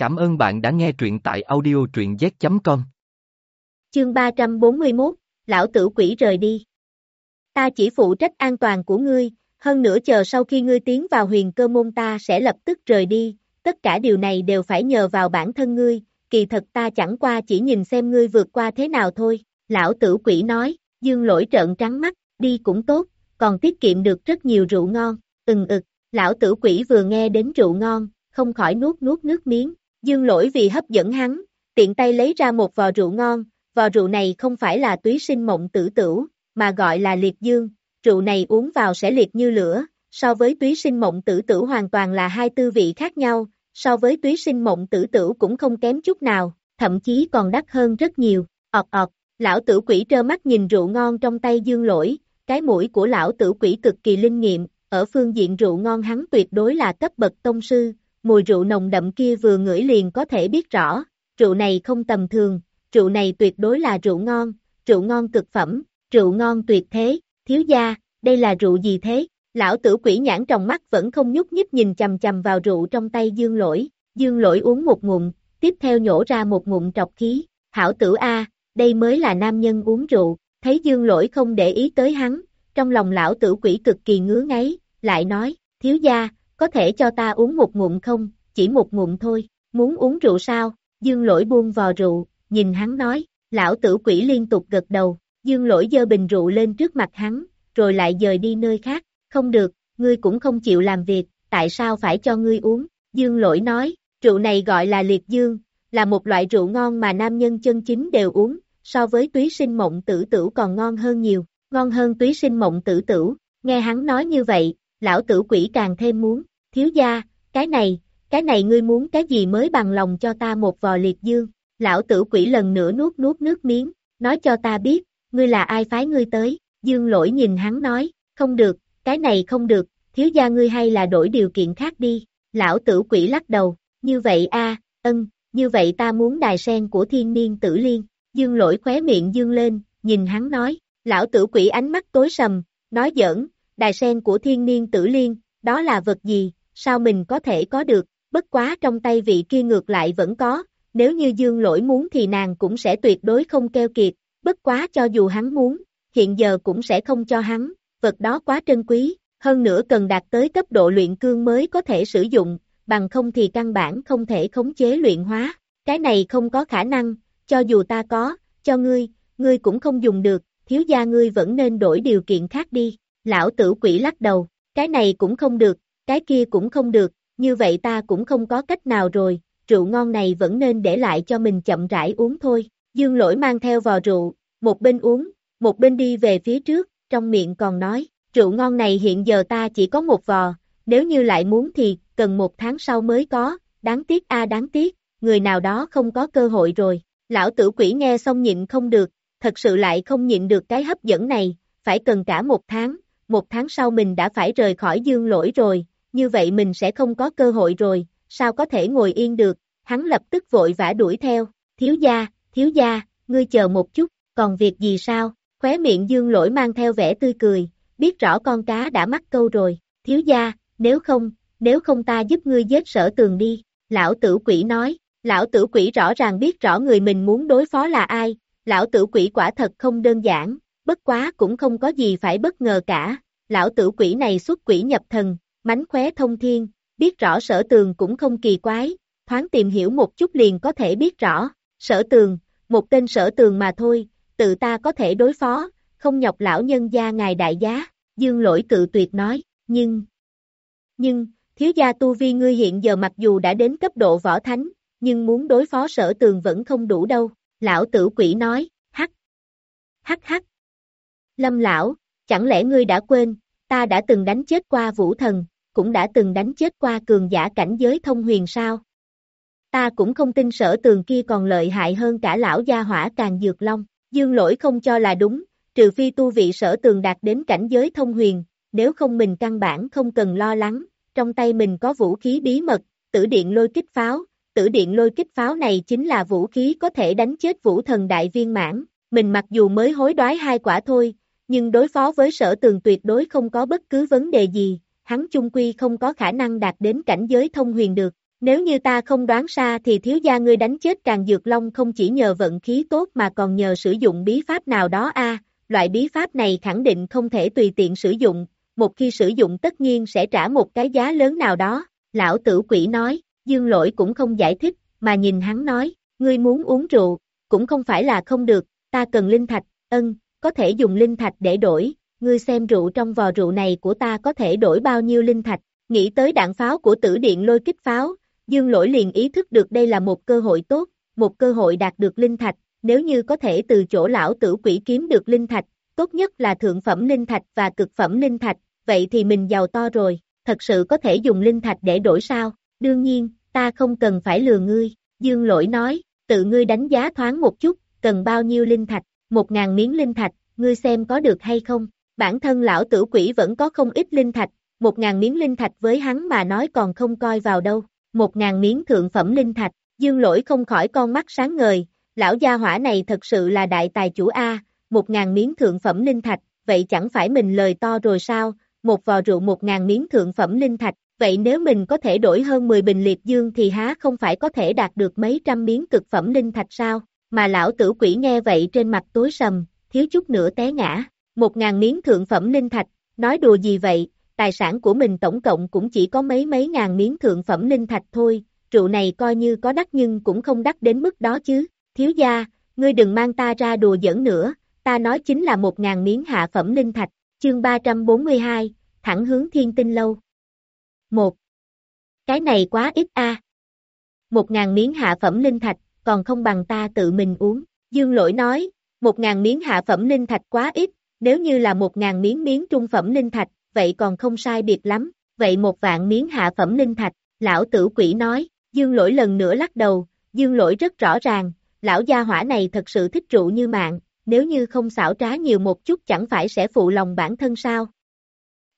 Cảm ơn bạn đã nghe truyện tại audio truyện z.com. Chương 341, Lão tử quỷ rời đi. Ta chỉ phụ trách an toàn của ngươi, hơn nữa chờ sau khi ngươi tiến vào huyền cơ môn ta sẽ lập tức rời đi, tất cả điều này đều phải nhờ vào bản thân ngươi, kỳ thật ta chẳng qua chỉ nhìn xem ngươi vượt qua thế nào thôi, lão tử quỷ nói, dương lỗi trợn trắng mắt, đi cũng tốt, còn tiết kiệm được rất nhiều rượu ngon, ừng ực, lão tử quỷ vừa nghe đến rượu ngon, không khỏi nuốt nuốt nước miếng, dương lỗi vì hấp dẫn hắn, tiện tay lấy ra một vò rượu ngon, vò rượu này không phải là túy sinh mộng tử tửu, mà gọi là liệt dương, rượu này uống vào sẽ liệt như lửa, so với túy sinh mộng tử tử hoàn toàn là hai tư vị khác nhau, so với túy sinh mộng tử tử cũng không kém chút nào, thậm chí còn đắt hơn rất nhiều, ọt ọt, lão tử quỷ trơ mắt nhìn rượu ngon trong tay dương lỗi, cái mũi của lão tử quỷ cực kỳ linh nghiệm, ở phương diện rượu ngon hắn tuyệt đối là cấp bậc tông sư, mùi rượu nồng đậm kia vừa ngửi liền có thể biết rõ, rượu này không tầm thường, rượu này tuyệt đối là rượu ngon, rượu ngon cực phẩm, rượu ngon tuyệt thế, thiếu gia, đây là rượu gì thế? Lão tử quỷ nhãn trong mắt vẫn không nhúc nhích nhìn chầm chầm vào rượu trong tay dương lỗi, dương lỗi uống một ngụm, tiếp theo nhổ ra một ngụm trọc khí, hảo tử A, đây mới là nam nhân uống rượu, thấy dương lỗi không để ý tới hắn, trong lòng lão tử quỷ cực kỳ ngứa ngáy, lại nói, thiếu gia, có thể cho ta uống một ngụm không, chỉ một ngụm thôi, muốn uống rượu sao, dương lỗi buông vò rượu, nhìn hắn nói, lão tử quỷ liên tục gật đầu, dương lỗi dơ bình rượu lên trước mặt hắn, rồi lại dời đi nơi khác, không được, ngươi cũng không chịu làm việc, tại sao phải cho ngươi uống, dương lỗi nói, rượu này gọi là liệt dương, là một loại rượu ngon mà nam nhân chân chính đều uống, so với túy sinh mộng tử tử còn ngon hơn nhiều, ngon hơn túy sinh mộng tử tử, nghe hắn nói như vậy, lão tử quỷ càng thêm muốn, thiếu gia, cái này, cái này ngươi muốn cái gì mới bằng lòng cho ta một vò liệt dương, lão tử quỷ lần nữa nuốt nuốt nước miếng, nói cho ta biết, ngươi là ai phái ngươi tới, dương lỗi nhìn hắn nói, không được, cái này không được, thiếu gia ngươi hay là đổi điều kiện khác đi, lão tử quỷ lắc đầu, như vậy a ân, như vậy ta muốn đài sen của thiên niên tử liên, dương lỗi khóe miệng dương lên, nhìn hắn nói, lão tử quỷ ánh mắt tối sầm, nói giỡn, đài sen của thiên niên tử liên, đó là vật gì, sao mình có thể có được, bất quá trong tay vị kia ngược lại vẫn có, nếu như dương lỗi muốn thì nàng cũng sẽ tuyệt đối không keo kiệt, bất quá cho dù hắn muốn, hiện giờ cũng sẽ không cho hắn, vật đó quá trân quý, hơn nữa cần đạt tới cấp độ luyện cương mới có thể sử dụng, bằng không thì căn bản không thể khống chế luyện hóa, cái này không có khả năng, cho dù ta có, cho ngươi, ngươi cũng không dùng được, thiếu gia ngươi vẫn nên đổi điều kiện khác đi, lão tử quỷ lắc đầu, cái này cũng không được, cái kia cũng không được, như vậy ta cũng không có cách nào rồi, rượu ngon này vẫn nên để lại cho mình chậm rãi uống thôi, dương lỗi mang theo vò rượu, một bên uống, một bên đi về phía trước, trong miệng còn nói, rượu ngon này hiện giờ ta chỉ có một vò, nếu như lại muốn thì cần một tháng sau mới có, đáng tiếc a đáng tiếc, người nào đó không có cơ hội rồi, lão tử quỷ nghe xong nhịn không được, thật sự lại không nhịn được cái hấp dẫn này, phải cần cả một tháng, một tháng sau mình đã phải rời khỏi dương lỗi rồi, như vậy mình sẽ không có cơ hội rồi, sao có thể ngồi yên được, hắn lập tức vội vã đuổi theo, thiếu gia, thiếu gia, ngươi chờ một chút, còn việc gì sao, khóe miệng dương lỗi mang theo vẻ tươi cười, biết rõ con cá đã mắc câu rồi, thiếu gia, nếu không, nếu không ta giúp ngươi giết sở tường đi, lão tử quỷ nói, lão tử quỷ rõ ràng biết rõ người mình muốn đối phó là ai, lão tử quỷ quả thật không đơn giản, bất quá cũng không có gì phải bất ngờ cả, lão tử quỷ này xuất quỷ nhập thần, mánh khóe thông thiên, biết rõ sở tường cũng không kỳ quái, thoáng tìm hiểu một chút liền có thể biết rõ, sở tường, một tên sở tường mà thôi, tự ta có thể đối phó, không nhọc lão nhân gia ngài đại giá, dương lỗi cự tuyệt nói, nhưng, nhưng, thiếu gia tu vi ngươi hiện giờ mặc dù đã đến cấp độ võ thánh, nhưng muốn đối phó sở tường vẫn không đủ đâu, lão tử quỷ nói, hắc, hắc hắc, lâm lão, chẳng lẽ ngươi đã quên, ta đã từng đánh chết qua vũ thần, cũng đã từng đánh chết qua cường giả cảnh giới thông huyền sao? Ta cũng không tin sở tường kia còn lợi hại hơn cả lão gia hỏa càng dược long, dương lỗi không cho là đúng, trừ phi tu vị sở tường đạt đến cảnh giới thông huyền, nếu không mình căn bản không cần lo lắng, trong tay mình có vũ khí bí mật, tử điện lôi kích pháo, tử điện lôi kích pháo này chính là vũ khí có thể đánh chết vũ thần đại viên mãn, mình mặc dù mới hối đoái hai quả thôi, nhưng đối phó với sở tường tuyệt đối không có bất cứ vấn đề gì, hắn chung quy không có khả năng đạt đến cảnh giới thông huyền được, Nếu như ta không đoán xa thì thiếu gia ngươi đánh chết càng dược long không chỉ nhờ vận khí tốt mà còn nhờ sử dụng bí pháp nào đó a. Loại bí pháp này khẳng định không thể tùy tiện sử dụng, một khi sử dụng tất nhiên sẽ trả một cái giá lớn nào đó, lão tử quỷ nói, dương lỗi cũng không giải thích, mà nhìn hắn nói, ngươi muốn uống rượu, cũng không phải là không được, ta cần linh thạch, ân, có thể dùng linh thạch để đổi, ngươi xem rượu trong vò rượu này của ta có thể đổi bao nhiêu linh thạch, nghĩ tới đạn pháo của tử điện lôi kích pháo, dương lỗi liền ý thức được đây là một cơ hội tốt, một cơ hội đạt được linh thạch, nếu như có thể từ chỗ lão tử quỷ kiếm được linh thạch, tốt nhất là thượng phẩm linh thạch và cực phẩm linh thạch, vậy thì mình giàu to rồi, thật sự có thể dùng linh thạch để đổi sao, đương nhiên, ta không cần phải lừa ngươi, dương lỗi nói, tự ngươi đánh giá thoáng một chút, cần bao nhiêu linh thạch, một ngàn miếng linh thạch, ngươi xem có được hay không, bản thân lão tử quỷ vẫn có không ít linh thạch, một ngàn miếng linh thạch với hắn mà nói còn không coi vào đâu, một ngàn miếng thượng phẩm linh thạch, dương lỗi không khỏi con mắt sáng ngời, lão gia hỏa này thật sự là đại tài chủ A, một ngàn miếng thượng phẩm linh thạch, vậy chẳng phải mình lời to rồi sao, một vò rượu một ngàn miếng thượng phẩm linh thạch, vậy nếu mình có thể đổi hơn 10 bình liệt dương thì há không phải có thể đạt được mấy trăm miếng cực phẩm linh thạch sao, mà lão tử quỷ nghe vậy trên mặt tối sầm, thiếu chút nữa té ngã, một ngàn miếng thượng phẩm linh thạch, nói đùa gì vậy, tài sản của mình tổng cộng cũng chỉ có mấy mấy ngàn miếng thượng phẩm linh thạch thôi, rượu này coi như có đắt nhưng cũng không đắt đến mức đó chứ, thiếu gia, ngươi đừng mang ta ra đùa giỡn nữa, ta nói chính là một ngàn miếng hạ phẩm linh thạch, chương 342, thẳng hướng thiên tinh lâu. Một, Cái này quá ít a. Một ngàn miếng hạ phẩm linh thạch, còn không bằng ta tự mình uống. Dương lỗi nói, một ngàn miếng hạ phẩm linh thạch quá ít, nếu như là một ngàn miếng miếng trung phẩm linh thạch, vậy còn không sai biệt lắm, vậy một vạn miếng hạ phẩm linh thạch, lão tử quỷ nói, dương lỗi lần nữa lắc đầu, dương lỗi rất rõ ràng, lão gia hỏa này thật sự thích rượu như mạng, nếu như không xảo trá nhiều một chút chẳng phải sẽ phụ lòng bản thân sao.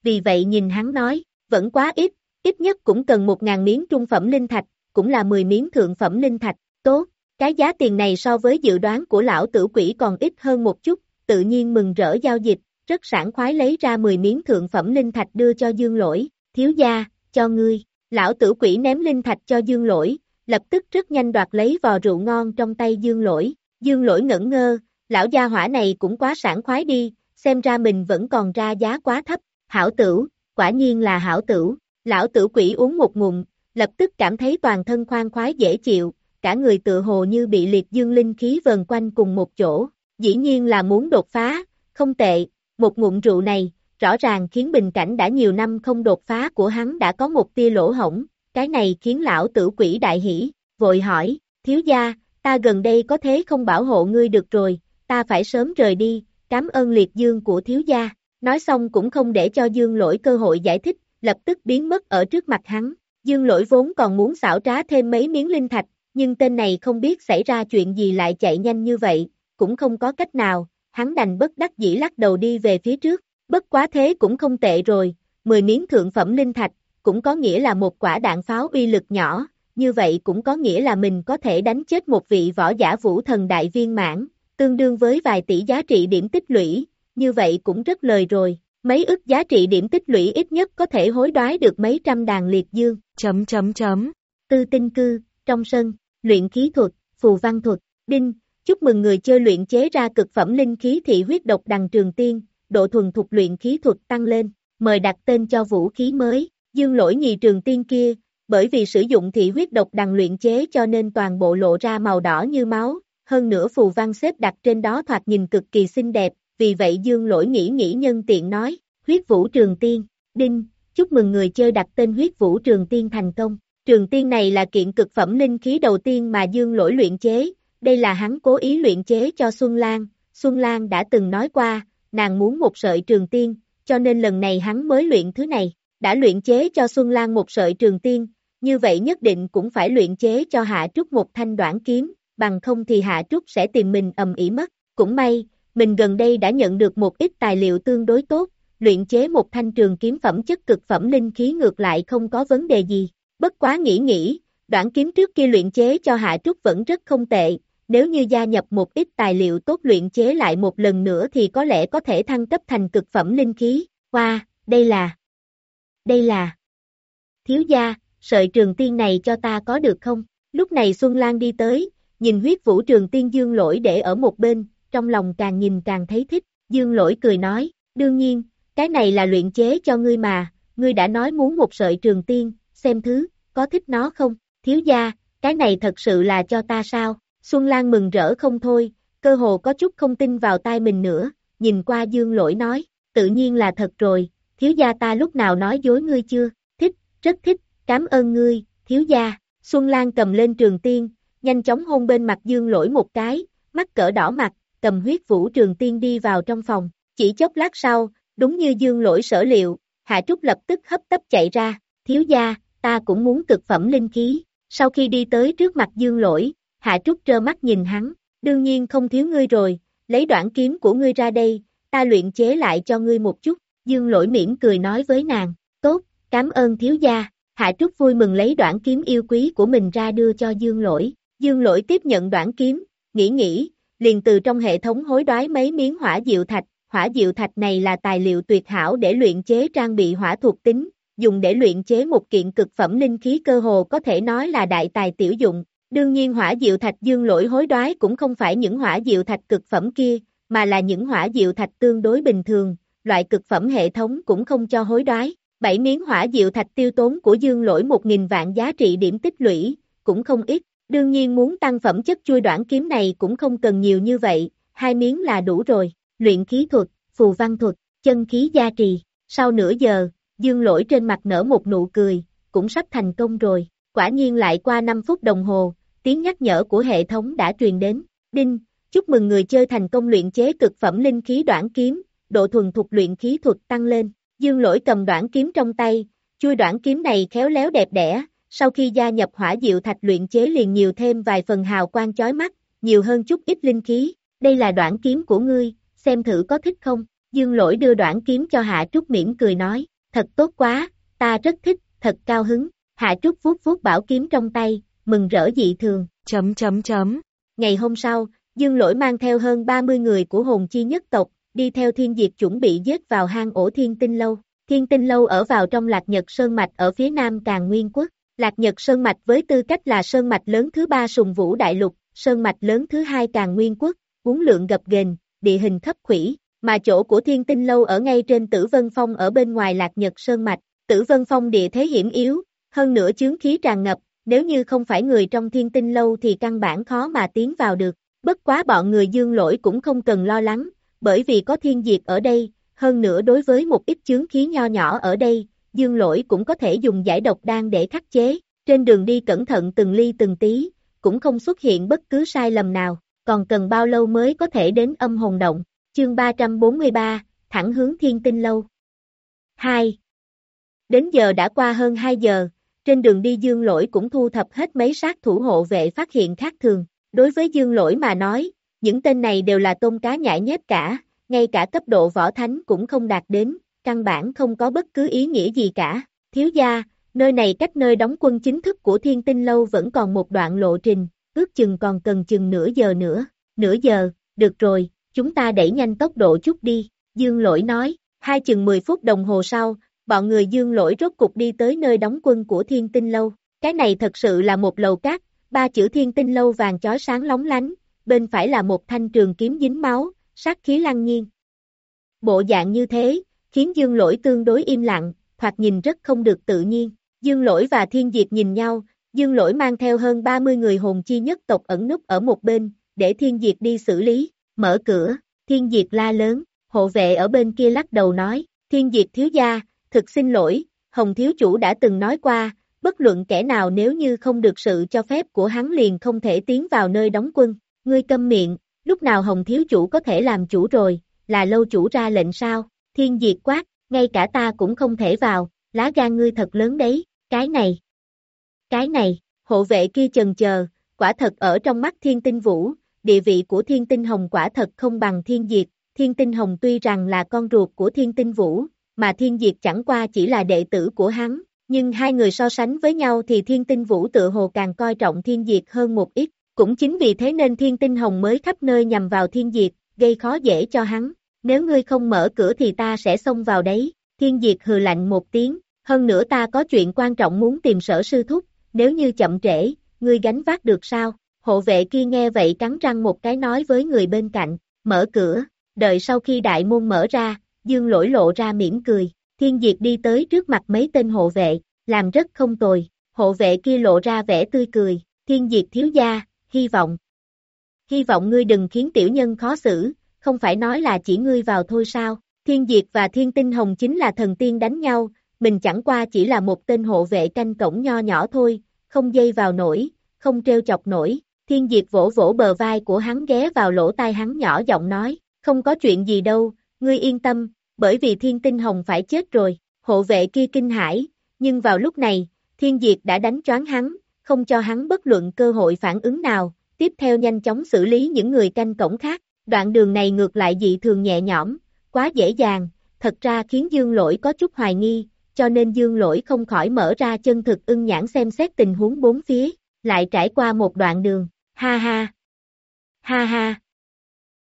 Vì vậy nhìn hắn nói, vẫn quá ít, ít nhất cũng cần một ngàn miếng trung phẩm linh thạch, cũng là 10 miếng thượng phẩm linh thạch, tốt, cái giá tiền này so với dự đoán của lão tử quỷ còn ít hơn một chút, tự nhiên mừng rỡ giao dịch, rất sảng khoái lấy ra 10 miếng thượng phẩm linh thạch đưa cho dương lỗi, thiếu gia, cho ngươi, lão tử quỷ ném linh thạch cho dương lỗi, lập tức rất nhanh đoạt lấy vò rượu ngon trong tay dương lỗi, dương lỗi ngẩn ngơ, lão gia hỏa này cũng quá sảng khoái đi, xem ra mình vẫn còn ra giá quá thấp, hảo tử, quả nhiên là hảo tử, lão tử quỷ uống một ngụm, lập tức cảm thấy toàn thân khoan khoái dễ chịu, cả người tự hồ như bị liệt dương linh khí vần quanh cùng một chỗ, dĩ nhiên là muốn đột phá, không tệ, một ngụm rượu này, rõ ràng khiến bình cảnh đã nhiều năm không đột phá của hắn đã có một tia lỗ hổng, cái này khiến lão tử quỷ đại hỷ, vội hỏi, thiếu gia, ta gần đây có thế không bảo hộ ngươi được rồi, ta phải sớm rời đi, cảm ơn liệt dương của thiếu gia, nói xong cũng không để cho dương lỗi cơ hội giải thích, lập tức biến mất ở trước mặt hắn, dương lỗi vốn còn muốn xảo trá thêm mấy miếng linh thạch, nhưng tên này không biết xảy ra chuyện gì lại chạy nhanh như vậy, cũng không có cách nào, hắn đành bất đắc dĩ lắc đầu đi về phía trước, bất quá thế cũng không tệ rồi, 10 miếng thượng phẩm linh thạch, cũng có nghĩa là một quả đạn pháo uy lực nhỏ, như vậy cũng có nghĩa là mình có thể đánh chết một vị võ giả vũ thần đại viên mãn, tương đương với vài tỷ giá trị điểm tích lũy, như vậy cũng rất lời rồi, mấy ức giá trị điểm tích lũy ít nhất có thể hối đoái được mấy trăm đàn liệt dương, chấm chấm chấm, tư tinh cư, trong sân, luyện khí thuật, phù văn thuật, đinh, chúc mừng người chơi luyện chế ra cực phẩm linh khí thị huyết độc đằng trường tiên, độ thuần thục luyện khí thuật tăng lên, mời đặt tên cho vũ khí mới, dương lỗi nhì trường tiên kia, bởi vì sử dụng thị huyết độc đằng luyện chế cho nên toàn bộ lộ ra màu đỏ như máu, hơn nữa phù văn xếp đặt trên đó thoạt nhìn cực kỳ xinh đẹp, vì vậy dương lỗi nghĩ nghĩ nhân tiện nói, huyết vũ trường tiên, đinh, chúc mừng người chơi đặt tên huyết vũ trường tiên thành công. Trường tiên này là kiện cực phẩm linh khí đầu tiên mà dương lỗi luyện chế, đây là hắn cố ý luyện chế cho Xuân Lan, Xuân Lan đã từng nói qua, nàng muốn một sợi trường tiên, cho nên lần này hắn mới luyện thứ này, đã luyện chế cho Xuân Lan một sợi trường tiên, như vậy nhất định cũng phải luyện chế cho Hạ Trúc một thanh đoạn kiếm, bằng không thì Hạ Trúc sẽ tìm mình ầm ĩ mất, cũng may, mình gần đây đã nhận được một ít tài liệu tương đối tốt, luyện chế một thanh trường kiếm phẩm chất cực phẩm linh khí ngược lại không có vấn đề gì, bất quá nghĩ nghĩ, đoạn kiếm trước kia luyện chế cho Hạ Trúc vẫn rất không tệ, nếu như gia nhập một ít tài liệu tốt luyện chế lại một lần nữa thì có lẽ có thể thăng cấp thành cực phẩm linh khí, qua, wow, đây là, đây là, thiếu gia, sợi trường tiên này cho ta có được không? Lúc này Xuân Lan đi tới, nhìn huyết vũ trường tiên dương lỗi để ở một bên, trong lòng càng nhìn càng thấy thích, dương lỗi cười nói, đương nhiên, cái này là luyện chế cho ngươi mà, ngươi đã nói muốn một sợi trường tiên, xem thứ, có thích nó không, thiếu gia, cái này thật sự là cho ta sao, Xuân Lan mừng rỡ không thôi, cơ hồ có chút không tin vào tai mình nữa, nhìn qua dương lỗi nói, tự nhiên là thật rồi, thiếu gia ta lúc nào nói dối ngươi chưa, thích, rất thích, cảm ơn ngươi, thiếu gia, Xuân Lan cầm lên trường tiên, nhanh chóng hôn bên mặt dương lỗi một cái, mắt cỡ đỏ mặt, cầm huyết vũ trường tiên đi vào trong phòng, chỉ chốc lát sau, đúng như dương lỗi sở liệu, Hạ Trúc lập tức hấp tấp chạy ra, thiếu gia, ta cũng muốn cực phẩm linh khí, sau khi đi tới trước mặt dương lỗi, Hạ Trúc trơ mắt nhìn hắn, đương nhiên không thiếu ngươi rồi, lấy đoạn kiếm của ngươi ra đây, ta luyện chế lại cho ngươi một chút, dương lỗi mỉm cười nói với nàng, tốt, cảm ơn thiếu gia, Hạ Trúc vui mừng lấy đoạn kiếm yêu quý của mình ra đưa cho dương lỗi, dương lỗi tiếp nhận đoạn kiếm, nghĩ nghĩ, liền từ trong hệ thống hối đoái mấy miếng hỏa diệu thạch, hỏa diệu thạch này là tài liệu tuyệt hảo để luyện chế trang bị hỏa thuộc tính, dùng để luyện chế một kiện cực phẩm linh khí cơ hồ có thể nói là đại tài tiểu dụng. Đương nhiên hỏa diệu thạch dương lỗi hối đoái cũng không phải những hỏa diệu thạch cực phẩm kia, mà là những hỏa diệu thạch tương đối bình thường, loại cực phẩm hệ thống cũng không cho hối đoái. Bảy miếng hỏa diệu thạch tiêu tốn của dương lỗi 1.000 vạn giá trị điểm tích lũy, cũng không ít. Đương nhiên muốn tăng phẩm chất chui đoạn kiếm này cũng không cần nhiều như vậy, hai miếng là đủ rồi. Luyện khí thuật, phù văn thuật, chân khí gia trì. Sau nửa giờ, dương lỗi trên mặt nở một nụ cười, cũng sắp thành công rồi. Quả nhiên lại qua 5 phút đồng hồ, tiếng nhắc nhở của hệ thống đã truyền đến. Đinh, chúc mừng người chơi thành công luyện chế cực phẩm linh khí đoạn kiếm, độ thuần thục luyện khí thuật tăng lên. Dương lỗi cầm đoạn kiếm trong tay, chui đoạn kiếm này khéo léo đẹp đẽ, sau khi gia nhập hỏa diệu thạch luyện chế liền nhiều thêm vài phần hào quang chói mắt, nhiều hơn chút ít linh khí. Đây là đoạn kiếm của ngươi, xem thử có thích không? Dương lỗi đưa đoạn kiếm cho Hạ Trúc mỉm cười nói, thật tốt quá, ta rất thích, thật cao hứng. Hạ Trúc vuốt vuốt bảo kiếm trong tay, mừng rỡ dị thường. Chấm chấm chấm. Ngày hôm sau, Dương lỗi mang theo hơn 30 người của hồn chi nhất tộc, đi theo thiên diệt chuẩn bị giết vào hang ổ thiên tinh lâu. Thiên tinh lâu ở vào trong lạc nhật sơn mạch ở phía nam càng nguyên quốc. Lạc nhật sơn mạch với tư cách là sơn mạch lớn thứ ba sùng vũ đại lục, sơn mạch lớn thứ hai càng nguyên quốc, uốn lượng gập ghềnh, địa hình thấp khủy, mà chỗ của thiên tinh lâu ở ngay trên tử vân phong ở bên ngoài lạc nhật sơn mạch. Tử vân phong địa thế hiểm yếu, hơn nữa chướng khí tràn ngập, nếu như không phải người trong thiên tinh lâu thì căn bản khó mà tiến vào được. Bất quá bọn người dương lỗi cũng không cần lo lắng, bởi vì có thiên diệt ở đây, hơn nữa đối với một ít chướng khí nho nhỏ ở đây, dương lỗi cũng có thể dùng giải độc đan để khắc chế, trên đường đi cẩn thận từng ly từng tí, cũng không xuất hiện bất cứ sai lầm nào, còn cần bao lâu mới có thể đến âm hồn động, chương 343, thẳng hướng thiên tinh lâu. 2. Đến giờ đã qua hơn 2 giờ, trên đường đi dương lỗi cũng thu thập hết mấy sát thủ hộ vệ phát hiện khác thường, đối với dương lỗi mà nói, những tên này đều là tôm cá nhãi nhép cả, ngay cả cấp độ võ thánh cũng không đạt đến, căn bản không có bất cứ ý nghĩa gì cả. Thiếu gia, nơi này cách nơi đóng quân chính thức của thiên tinh lâu vẫn còn một đoạn lộ trình, ước chừng còn cần chừng nửa giờ nữa. Nửa giờ, được rồi, chúng ta đẩy nhanh tốc độ chút đi, Dương lỗi nói, hai chừng 10 phút đồng hồ sau, bọn người Dương lỗi rốt cục đi tới nơi đóng quân của thiên tinh lâu. Cái này thật sự là một lầu cát, ba chữ thiên tinh lâu vàng chói sáng lóng lánh, bên phải là một thanh trường kiếm dính máu, sát khí lăng nhiên. Bộ dạng như thế, khiến dương lỗi tương đối im lặng, hoặc nhìn rất không được tự nhiên. Dương lỗi và thiên diệt nhìn nhau, dương lỗi mang theo hơn 30 người hồn chi nhất tộc ẩn núp ở một bên, để thiên diệt đi xử lý, mở cửa, thiên diệt la lớn, hộ vệ ở bên kia lắc đầu nói, thiên diệt thiếu gia, thực xin lỗi, hồng thiếu chủ đã từng nói qua, bất luận kẻ nào nếu như không được sự cho phép của hắn liền không thể tiến vào nơi đóng quân, ngươi câm miệng, lúc nào hồng thiếu chủ có thể làm chủ rồi, là lâu chủ ra lệnh sao, thiên diệt quát, ngay cả ta cũng không thể vào, lá gan ngươi thật lớn đấy, cái này, cái này, hộ vệ kia chần chờ, quả thật ở trong mắt thiên tinh vũ, địa vị của thiên tinh hồng quả thật không bằng thiên diệt, thiên tinh hồng tuy rằng là con ruột của thiên tinh vũ, mà thiên diệt chẳng qua chỉ là đệ tử của hắn, nhưng hai người so sánh với nhau thì thiên tinh vũ tự hồ càng coi trọng thiên diệt hơn một ít, cũng chính vì thế nên thiên tinh hồng mới khắp nơi nhằm vào thiên diệt, gây khó dễ cho hắn, nếu ngươi không mở cửa thì ta sẽ xông vào đấy, thiên diệt hừ lạnh một tiếng, hơn nữa ta có chuyện quan trọng muốn tìm sở sư thúc, nếu như chậm trễ, ngươi gánh vác được sao? Hộ vệ kia nghe vậy cắn răng một cái nói với người bên cạnh, mở cửa, đợi sau khi đại môn mở ra, dương lỗi lộ ra mỉm cười, thiên diệt đi tới trước mặt mấy tên hộ vệ, làm rất không tồi, hộ vệ kia lộ ra vẻ tươi cười, thiên diệt thiếu gia, hy vọng. Hy vọng ngươi đừng khiến tiểu nhân khó xử, không phải nói là chỉ ngươi vào thôi sao, thiên diệt và thiên tinh hồng chính là thần tiên đánh nhau, mình chẳng qua chỉ là một tên hộ vệ canh cổng nho nhỏ thôi, không dây vào nổi, không treo chọc nổi, thiên diệt vỗ vỗ bờ vai của hắn ghé vào lỗ tai hắn nhỏ giọng nói, không có chuyện gì đâu, ngươi yên tâm, bởi vì thiên tinh hồng phải chết rồi, hộ vệ kia kinh hãi, nhưng vào lúc này, thiên diệt đã đánh choáng hắn, không cho hắn bất luận cơ hội phản ứng nào, tiếp theo nhanh chóng xử lý những người canh cổng khác, đoạn đường này ngược lại dị thường nhẹ nhõm, quá dễ dàng, thật ra khiến dương lỗi có chút hoài nghi, cho nên dương lỗi không khỏi mở ra chân thực ưng nhãn xem xét tình huống bốn phía, lại trải qua một đoạn đường, ha ha, ha ha.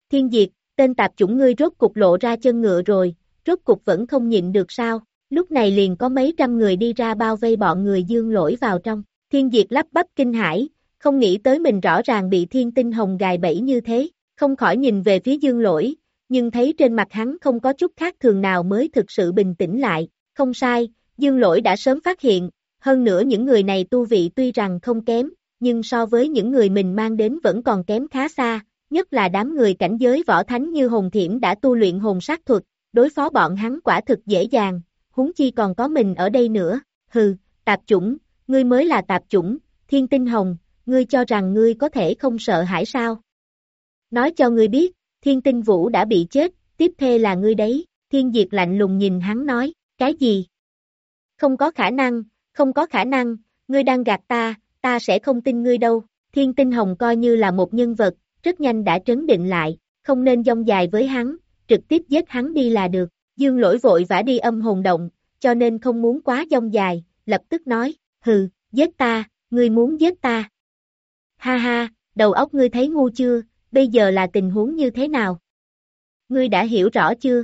Thiên diệt, tên tạp chủng ngươi rốt cục lộ ra chân ngựa rồi, rốt cục vẫn không nhịn được sao, lúc này liền có mấy trăm người đi ra bao vây bọn người dương lỗi vào trong, thiên diệt lắp bắp kinh hải, không nghĩ tới mình rõ ràng bị thiên tinh hồng gài bẫy như thế, không khỏi nhìn về phía dương lỗi, nhưng thấy trên mặt hắn không có chút khác thường nào mới thực sự bình tĩnh lại, không sai, dương lỗi đã sớm phát hiện, hơn nữa những người này tu vị tuy rằng không kém, nhưng so với những người mình mang đến vẫn còn kém khá xa, nhất là đám người cảnh giới võ thánh như Hồng Thiểm đã tu luyện hồn sát thuật, đối phó bọn hắn quả thực dễ dàng, huống chi còn có mình ở đây nữa, hừ, tạp chủng, ngươi mới là tạp chủng, thiên tinh hồng, ngươi cho rằng ngươi có thể không sợ hãi sao? Nói cho ngươi biết, thiên tinh vũ đã bị chết, tiếp thê là ngươi đấy, thiên diệt lạnh lùng nhìn hắn nói, cái gì? Không có khả năng, không có khả năng, ngươi đang gạt ta, ta sẽ không tin ngươi đâu, thiên tinh hồng coi như là một nhân vật, rất nhanh đã trấn định lại, không nên dông dài với hắn, trực tiếp giết hắn đi là được, dương lỗi vội vã đi âm hồn động, cho nên không muốn quá dông dài, lập tức nói, hừ, giết ta, ngươi muốn giết ta. Ha ha, đầu óc ngươi thấy ngu chưa, bây giờ là tình huống như thế nào? Ngươi đã hiểu rõ chưa?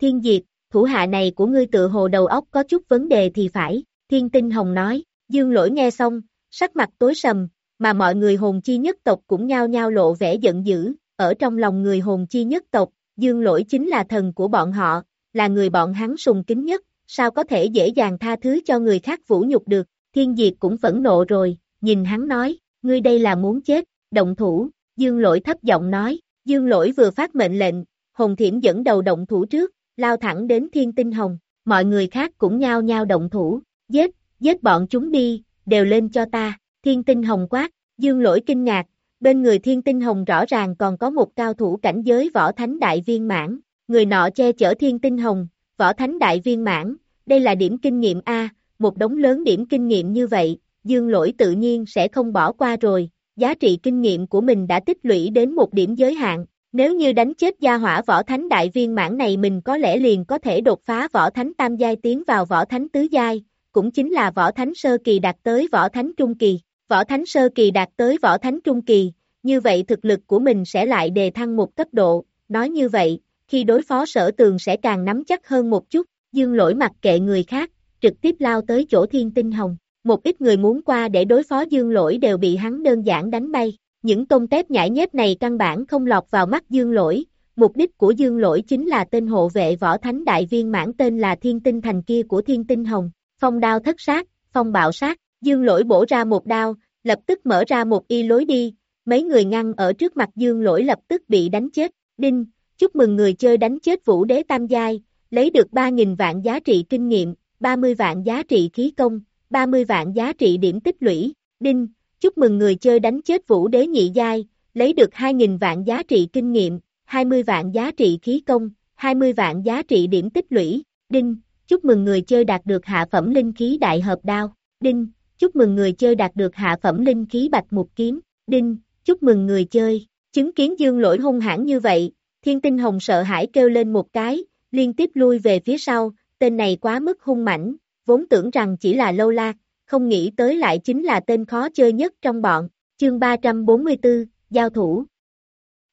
Thiên diệt, thủ hạ này của ngươi tự hồ đầu óc có chút vấn đề thì phải, thiên tinh hồng nói, dương lỗi nghe xong, sắc mặt tối sầm, mà mọi người hồn chi nhất tộc cũng nhao nhao lộ vẻ giận dữ, ở trong lòng người hồn chi nhất tộc, dương lỗi chính là thần của bọn họ, là người bọn hắn sùng kính nhất, sao có thể dễ dàng tha thứ cho người khác vũ nhục được, thiên diệt cũng phẫn nộ rồi, nhìn hắn nói, ngươi đây là muốn chết, động thủ, dương lỗi thấp giọng nói, dương lỗi vừa phát mệnh lệnh, hồn thiểm dẫn đầu động thủ trước, lao thẳng đến thiên tinh hồng, mọi người khác cũng nhao nhao động thủ, giết, giết bọn chúng đi, đều lên cho ta, thiên tinh hồng quát, dương lỗi kinh ngạc, bên người thiên tinh hồng rõ ràng còn có một cao thủ cảnh giới võ thánh đại viên mãn, người nọ che chở thiên tinh hồng, võ thánh đại viên mãn, đây là điểm kinh nghiệm A, một đống lớn điểm kinh nghiệm như vậy, dương lỗi tự nhiên sẽ không bỏ qua rồi, giá trị kinh nghiệm của mình đã tích lũy đến một điểm giới hạn, nếu như đánh chết gia hỏa võ thánh đại viên mãn này mình có lẽ liền có thể đột phá võ thánh tam giai tiến vào võ thánh tứ giai, cũng chính là võ thánh sơ kỳ đạt tới võ thánh trung kỳ, võ thánh sơ kỳ đạt tới võ thánh trung kỳ, như vậy thực lực của mình sẽ lại đề thăng một cấp độ, nói như vậy, khi đối phó sở tường sẽ càng nắm chắc hơn một chút, dương lỗi mặc kệ người khác, trực tiếp lao tới chỗ thiên tinh hồng. Một ít người muốn qua để đối phó dương lỗi đều bị hắn đơn giản đánh bay. Những tôm tép nhảy nhép này căn bản không lọt vào mắt dương lỗi. Mục đích của dương lỗi chính là tên hộ vệ võ thánh đại viên mãn tên là thiên tinh thành kia của thiên tinh hồng. Phong đao thất sát, phong bạo sát, dương lỗi bổ ra một đao, lập tức mở ra một y lối đi. Mấy người ngăn ở trước mặt dương lỗi lập tức bị đánh chết. Đinh, chúc mừng người chơi đánh chết vũ đế tam giai, lấy được 3.000 vạn giá trị kinh nghiệm, 30 vạn giá trị khí công, 30 vạn giá trị điểm tích lũy, đinh, chúc mừng người chơi đánh chết vũ đế nhị giai, lấy được 2.000 vạn giá trị kinh nghiệm, 20 vạn giá trị khí công, 20 vạn giá trị điểm tích lũy, đinh, chúc mừng người chơi đạt được hạ phẩm linh khí đại hợp đao, đinh, chúc mừng người chơi đạt được hạ phẩm linh khí bạch mục kiếm, đinh, chúc mừng người chơi, chứng kiến dương lỗi hung hãn như vậy, thiên tinh hồng sợ hãi kêu lên một cái, liên tiếp lui về phía sau, tên này quá mức hung mảnh, vốn tưởng rằng chỉ là lâu la, không nghĩ tới lại chính là tên khó chơi nhất trong bọn, chương 344, giao thủ.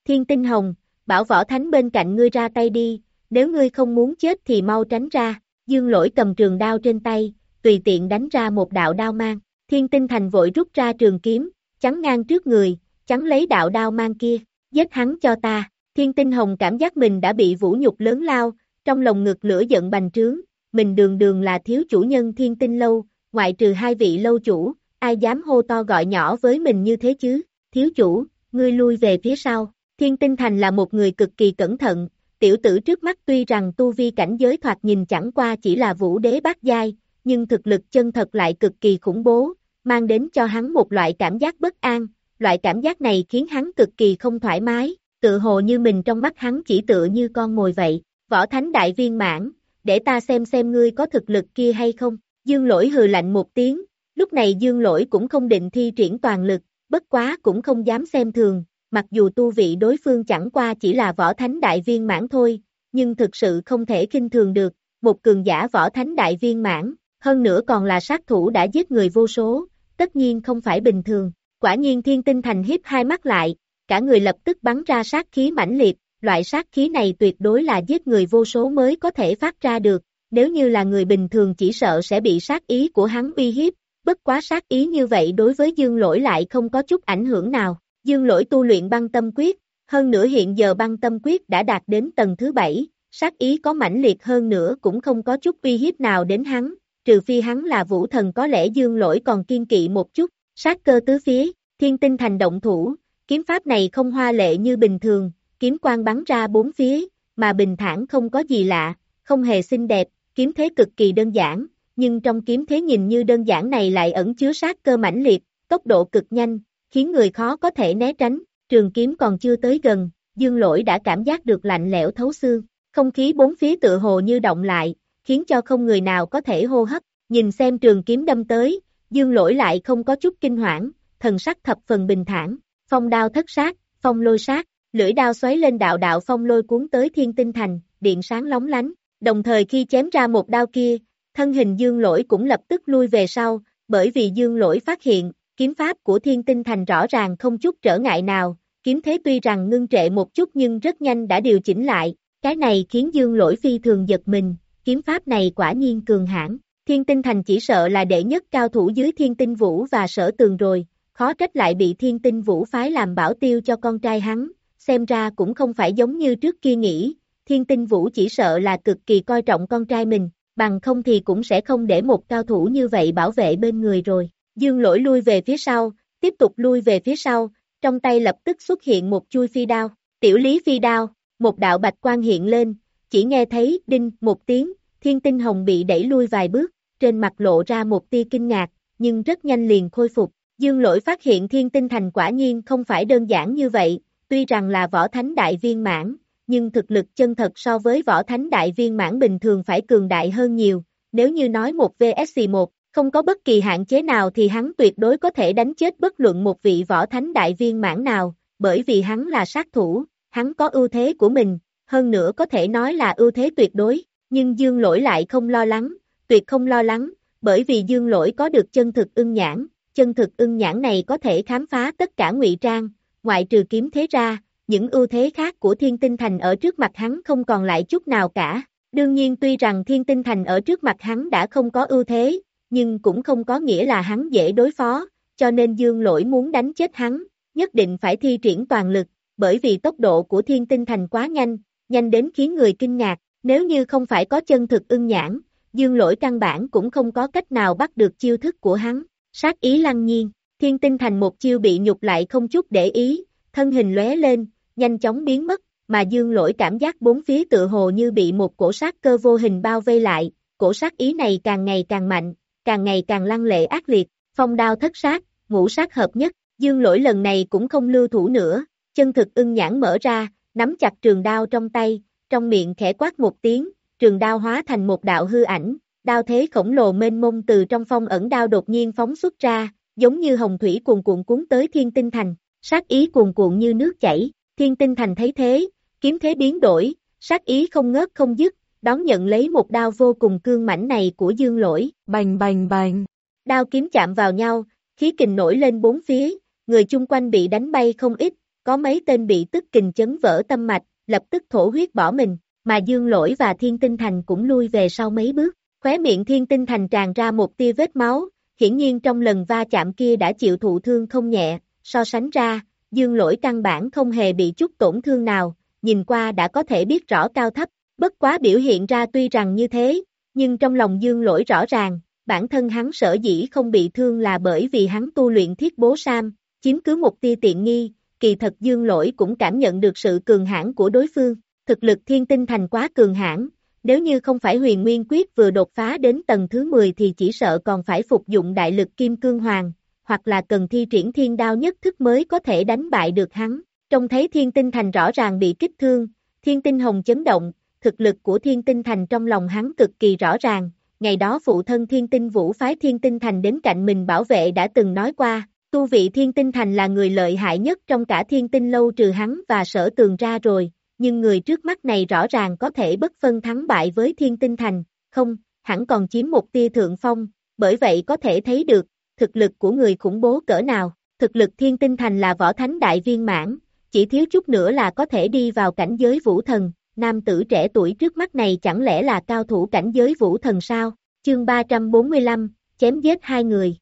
Thiên tinh hồng, bảo võ thánh bên cạnh ngươi ra tay đi, nếu ngươi không muốn chết thì mau tránh ra, dương lỗi cầm trường đao trên tay, tùy tiện đánh ra một đạo đao mang, thiên tinh thành vội rút ra trường kiếm, chắn ngang trước người, chắn lấy đạo đao mang kia, giết hắn cho ta, thiên tinh hồng cảm giác mình đã bị vũ nhục lớn lao, trong lòng ngực lửa giận bành trướng, mình đường đường là thiếu chủ nhân thiên tinh lâu, ngoại trừ hai vị lâu chủ, ai dám hô to gọi nhỏ với mình như thế chứ, thiếu chủ, ngươi lui về phía sau, thiên tinh thành là một người cực kỳ cẩn thận, tiểu tử trước mắt tuy rằng tu vi cảnh giới thoạt nhìn chẳng qua chỉ là vũ đế bát giai, nhưng thực lực chân thật lại cực kỳ khủng bố, mang đến cho hắn một loại cảm giác bất an, loại cảm giác này khiến hắn cực kỳ không thoải mái, tự hồ như mình trong mắt hắn chỉ tựa như con mồi vậy, võ thánh đại viên mãn, để ta xem xem ngươi có thực lực kia hay không, dương lỗi hừ lạnh một tiếng, lúc này dương lỗi cũng không định thi triển toàn lực, bất quá cũng không dám xem thường, mặc dù tu vị đối phương chẳng qua chỉ là võ thánh đại viên mãn thôi, nhưng thực sự không thể kinh thường được, một cường giả võ thánh đại viên mãn, hơn nữa còn là sát thủ đã giết người vô số, tất nhiên không phải bình thường, quả nhiên thiên tinh thành hiếp hai mắt lại, cả người lập tức bắn ra sát khí mãnh liệt, loại sát khí này tuyệt đối là giết người vô số mới có thể phát ra được, nếu như là người bình thường chỉ sợ sẽ bị sát ý của hắn uy hiếp, bất quá sát ý như vậy đối với dương lỗi lại không có chút ảnh hưởng nào, dương lỗi tu luyện băng tâm quyết, hơn nữa hiện giờ băng tâm quyết đã đạt đến tầng thứ bảy, sát ý có mãnh liệt hơn nữa cũng không có chút uy hiếp nào đến hắn, trừ phi hắn là vũ thần có lẽ dương lỗi còn kiên kỵ một chút, sát cơ tứ phía, thiên tinh thành động thủ, kiếm pháp này không hoa lệ như bình thường, kiếm quang bắn ra bốn phía, mà bình thản không có gì lạ, không hề xinh đẹp, kiếm thế cực kỳ đơn giản, nhưng trong kiếm thế nhìn như đơn giản này lại ẩn chứa sát cơ mãnh liệt, tốc độ cực nhanh, khiến người khó có thể né tránh, trường kiếm còn chưa tới gần, dương lỗi đã cảm giác được lạnh lẽo thấu xương, không khí bốn phía tựa hồ như động lại, khiến cho không người nào có thể hô hấp, nhìn xem trường kiếm đâm tới, dương lỗi lại không có chút kinh hoảng, thần sắc thập phần bình thản, phong đao thất sát, phong lôi sát, lưỡi đao xoáy lên đạo đạo phong lôi cuốn tới thiên tinh thành, điện sáng lóng lánh, đồng thời khi chém ra một đao kia, thân hình dương lỗi cũng lập tức lui về sau, bởi vì dương lỗi phát hiện, kiếm pháp của thiên tinh thành rõ ràng không chút trở ngại nào, kiếm thế tuy rằng ngưng trệ một chút nhưng rất nhanh đã điều chỉnh lại, cái này khiến dương lỗi phi thường giật mình, kiếm pháp này quả nhiên cường hãn. Thiên tinh thành chỉ sợ là đệ nhất cao thủ dưới thiên tinh vũ và sở tường rồi, khó trách lại bị thiên tinh vũ phái làm bảo tiêu cho con trai hắn, xem ra cũng không phải giống như trước kia nghĩ, thiên tinh vũ chỉ sợ là cực kỳ coi trọng con trai mình, bằng không thì cũng sẽ không để một cao thủ như vậy bảo vệ bên người rồi. Dương lỗi lui về phía sau, tiếp tục lui về phía sau, trong tay lập tức xuất hiện một chui phi đao, tiểu lý phi đao, một đạo bạch quang hiện lên, chỉ nghe thấy đinh một tiếng, thiên tinh hồng bị đẩy lui vài bước, trên mặt lộ ra một tia kinh ngạc, nhưng rất nhanh liền khôi phục. Dương lỗi phát hiện thiên tinh thành quả nhiên không phải đơn giản như vậy, tuy rằng là võ thánh đại viên mãn, nhưng thực lực chân thật so với võ thánh đại viên mãn bình thường phải cường đại hơn nhiều, nếu như nói một VSC 1, không có bất kỳ hạn chế nào thì hắn tuyệt đối có thể đánh chết bất luận một vị võ thánh đại viên mãn nào, bởi vì hắn là sát thủ, hắn có ưu thế của mình, hơn nữa có thể nói là ưu thế tuyệt đối, nhưng dương lỗi lại không lo lắng, tuyệt không lo lắng, bởi vì dương lỗi có được chân thực ưng nhãn, chân thực ưng nhãn này có thể khám phá tất cả ngụy trang, ngoại trừ kiếm thế ra, những ưu thế khác của thiên tinh thành ở trước mặt hắn không còn lại chút nào cả. Đương nhiên tuy rằng thiên tinh thành ở trước mặt hắn đã không có ưu thế, nhưng cũng không có nghĩa là hắn dễ đối phó, cho nên dương lỗi muốn đánh chết hắn, nhất định phải thi triển toàn lực, bởi vì tốc độ của thiên tinh thành quá nhanh, nhanh đến khiến người kinh ngạc, nếu như không phải có chân thực ưng nhãn, dương lỗi căn bản cũng không có cách nào bắt được chiêu thức của hắn, sát ý lăng nhiên, thiên tinh thành một chiêu bị nhục lại không chút để ý, thân hình lóe lên, nhanh chóng biến mất, mà dương lỗi cảm giác bốn phía tự hồ như bị một cổ sát cơ vô hình bao vây lại, cổ sát ý này càng ngày càng mạnh, càng ngày càng lăng lệ ác liệt, phong đao thất sát, ngũ sát hợp nhất, dương lỗi lần này cũng không lưu thủ nữa, chân thực ưng nhãn mở ra, nắm chặt trường đao trong tay, trong miệng khẽ quát một tiếng, trường đao hóa thành một đạo hư ảnh, đao thế khổng lồ mênh mông từ trong phong ẩn đao đột nhiên phóng xuất ra, giống như hồng thủy cuồn cuộn cuốn tới thiên tinh thành, sát ý cuồn cuộn như nước chảy, thiên tinh thành thấy thế, kiếm thế biến đổi, sát ý không ngớt không dứt, đón nhận lấy một đao vô cùng cương mảnh này của dương lỗi, bành bành bành, đao kiếm chạm vào nhau, khí kình nổi lên bốn phía, người chung quanh bị đánh bay không ít, có mấy tên bị tức kình chấn vỡ tâm mạch, lập tức thổ huyết bỏ mình, mà Dương Lỗi và Thiên Tinh Thành cũng lui về sau mấy bước, khóe miệng Thiên Tinh Thành tràn ra một tia vết máu, hiển nhiên trong lần va chạm kia đã chịu thụ thương không nhẹ, so sánh ra, Dương Lỗi căn bản không hề bị chút tổn thương nào, nhìn qua đã có thể biết rõ cao thấp, bất quá biểu hiện ra tuy rằng như thế, nhưng trong lòng Dương Lỗi rõ ràng, bản thân hắn sở dĩ không bị thương là bởi vì hắn tu luyện thiết bố Sam, chiếm cứ một tia tiện nghi, kỳ thật Dương Lỗi cũng cảm nhận được sự cường hãn của đối phương, thực lực thiên tinh thành quá cường hãn, nếu như không phải huyền nguyên quyết vừa đột phá đến tầng thứ 10 thì chỉ sợ còn phải phục dụng đại lực kim cương hoàng, hoặc là cần thi triển thiên đao nhất thức mới có thể đánh bại được hắn. Trông thấy thiên tinh thành rõ ràng bị kích thương, thiên tinh hồng chấn động, thực lực của thiên tinh thành trong lòng hắn cực kỳ rõ ràng, ngày đó phụ thân thiên tinh vũ phái thiên tinh thành đến cạnh mình bảo vệ đã từng nói qua, tu vị thiên tinh thành là người lợi hại nhất trong cả thiên tinh lâu trừ hắn và sở tường ra rồi, nhưng người trước mắt này rõ ràng có thể bất phân thắng bại với thiên tinh thành, không, hẳn còn chiếm một tia thượng phong, bởi vậy có thể thấy được, thực lực của người khủng bố cỡ nào, thực lực thiên tinh thành là võ thánh đại viên mãn, chỉ thiếu chút nữa là có thể đi vào cảnh giới vũ thần, nam tử trẻ tuổi trước mắt này chẳng lẽ là cao thủ cảnh giới vũ thần sao? Chương 345, chém giết hai người.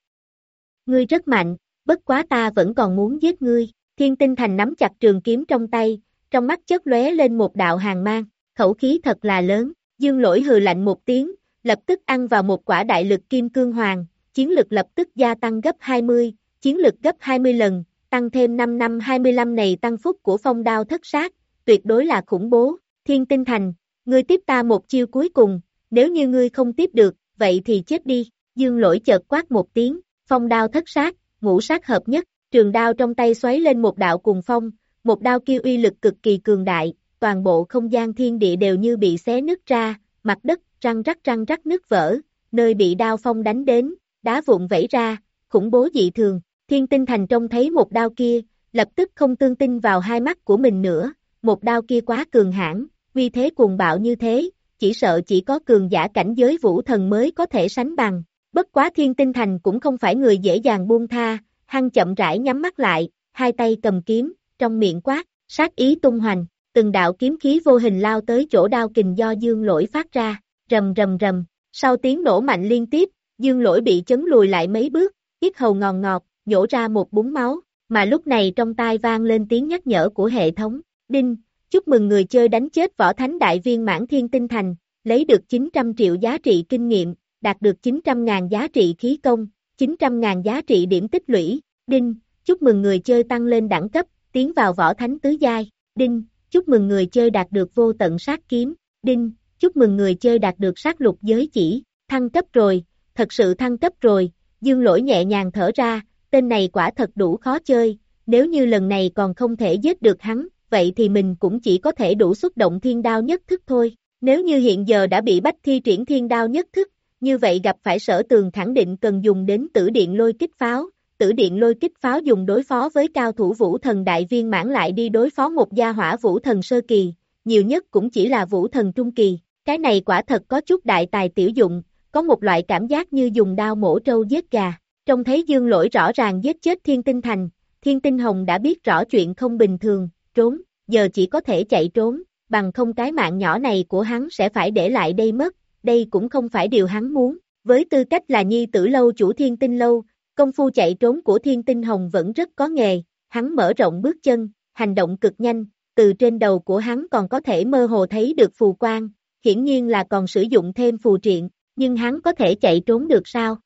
Ngươi rất mạnh, bất quá ta vẫn còn muốn giết ngươi. Thiên tinh thành nắm chặt trường kiếm trong tay, trong mắt chớp lóe lên một đạo hàng mang, khẩu khí thật là lớn. Dương lỗi hừ lạnh một tiếng, lập tức ăn vào một quả đại lực kim cương hoàng, chiến lực lập tức gia tăng gấp 20, chiến lực gấp 20 lần, tăng thêm 5 năm 25 này tăng phúc của phong đao thất sát, tuyệt đối là khủng bố. Thiên tinh thành, ngươi tiếp ta một chiêu cuối cùng, nếu như ngươi không tiếp được, vậy thì chết đi. Dương lỗi chợt quát một tiếng, phong đao thất sát, ngũ sát hợp nhất, trường đao trong tay xoáy lên một đạo cùng phong, một đao kia uy lực cực kỳ cường đại, toàn bộ không gian thiên địa đều như bị xé nứt ra, mặt đất răng rắc răng rắc nứt vỡ, nơi bị đao phong đánh đến, đá vụn vẩy ra, khủng bố dị thường, thiên tinh thành trông thấy một đao kia, lập tức không tương tin vào hai mắt của mình nữa, một đao kia quá cường hãn, uy thế cuồng bạo như thế, chỉ sợ chỉ có cường giả cảnh giới vũ thần mới có thể sánh bằng. Bất quá thiên tinh thành cũng không phải người dễ dàng buông tha, hăng chậm rãi nhắm mắt lại, hai tay cầm kiếm, trong miệng quát, sát ý tung hoành, từng đạo kiếm khí vô hình lao tới chỗ đao kình do dương lỗi phát ra, rầm rầm rầm, sau tiếng nổ mạnh liên tiếp, dương lỗi bị chấn lùi lại mấy bước, ít hầu ngòn ngọt, nhổ ra một búng máu, mà lúc này trong tai vang lên tiếng nhắc nhở của hệ thống, đinh, Chúc mừng người chơi đánh chết võ thánh đại viên mãn thiên tinh thành, lấy được 900 triệu giá trị kinh nghiệm, đạt được 900.000 giá trị khí công, 900.000 giá trị điểm tích lũy, đinh, chúc mừng người chơi tăng lên đẳng cấp, tiến vào võ thánh tứ giai, đinh, chúc mừng người chơi đạt được vô tận sát kiếm, đinh, chúc mừng người chơi đạt được sát lục giới chỉ, thăng cấp rồi, thật sự thăng cấp rồi, dương lỗi nhẹ nhàng thở ra, tên này quả thật đủ khó chơi, nếu như lần này còn không thể giết được hắn, vậy thì mình cũng chỉ có thể đủ xúc động thiên đao nhất thức thôi. Nếu như hiện giờ đã bị bách thi triển thiên đao nhất thức, như vậy gặp phải sở tường khẳng định cần dùng đến tử điện lôi kích pháo, tử điện lôi kích pháo dùng đối phó với cao thủ vũ thần đại viên mãn lại đi đối phó một gia hỏa vũ thần sơ kỳ, nhiều nhất cũng chỉ là vũ thần trung kỳ, cái này quả thật có chút đại tài tiểu dụng, có một loại cảm giác như dùng đao mổ trâu giết gà, trông thấy dương lỗi rõ ràng giết chết thiên tinh thành, thiên tinh hồng đã biết rõ chuyện không bình thường, trốn, giờ chỉ có thể chạy trốn, bằng không cái mạng nhỏ này của hắn sẽ phải để lại đây mất, đây cũng không phải điều hắn muốn, với tư cách là nhi tử lâu chủ thiên tinh lâu, công phu chạy trốn của thiên tinh hồng vẫn rất có nghề, hắn mở rộng bước chân, hành động cực nhanh, từ trên đầu của hắn còn có thể mơ hồ thấy được phù quang, hiển nhiên là còn sử dụng thêm phù triện, nhưng hắn có thể chạy trốn được sao?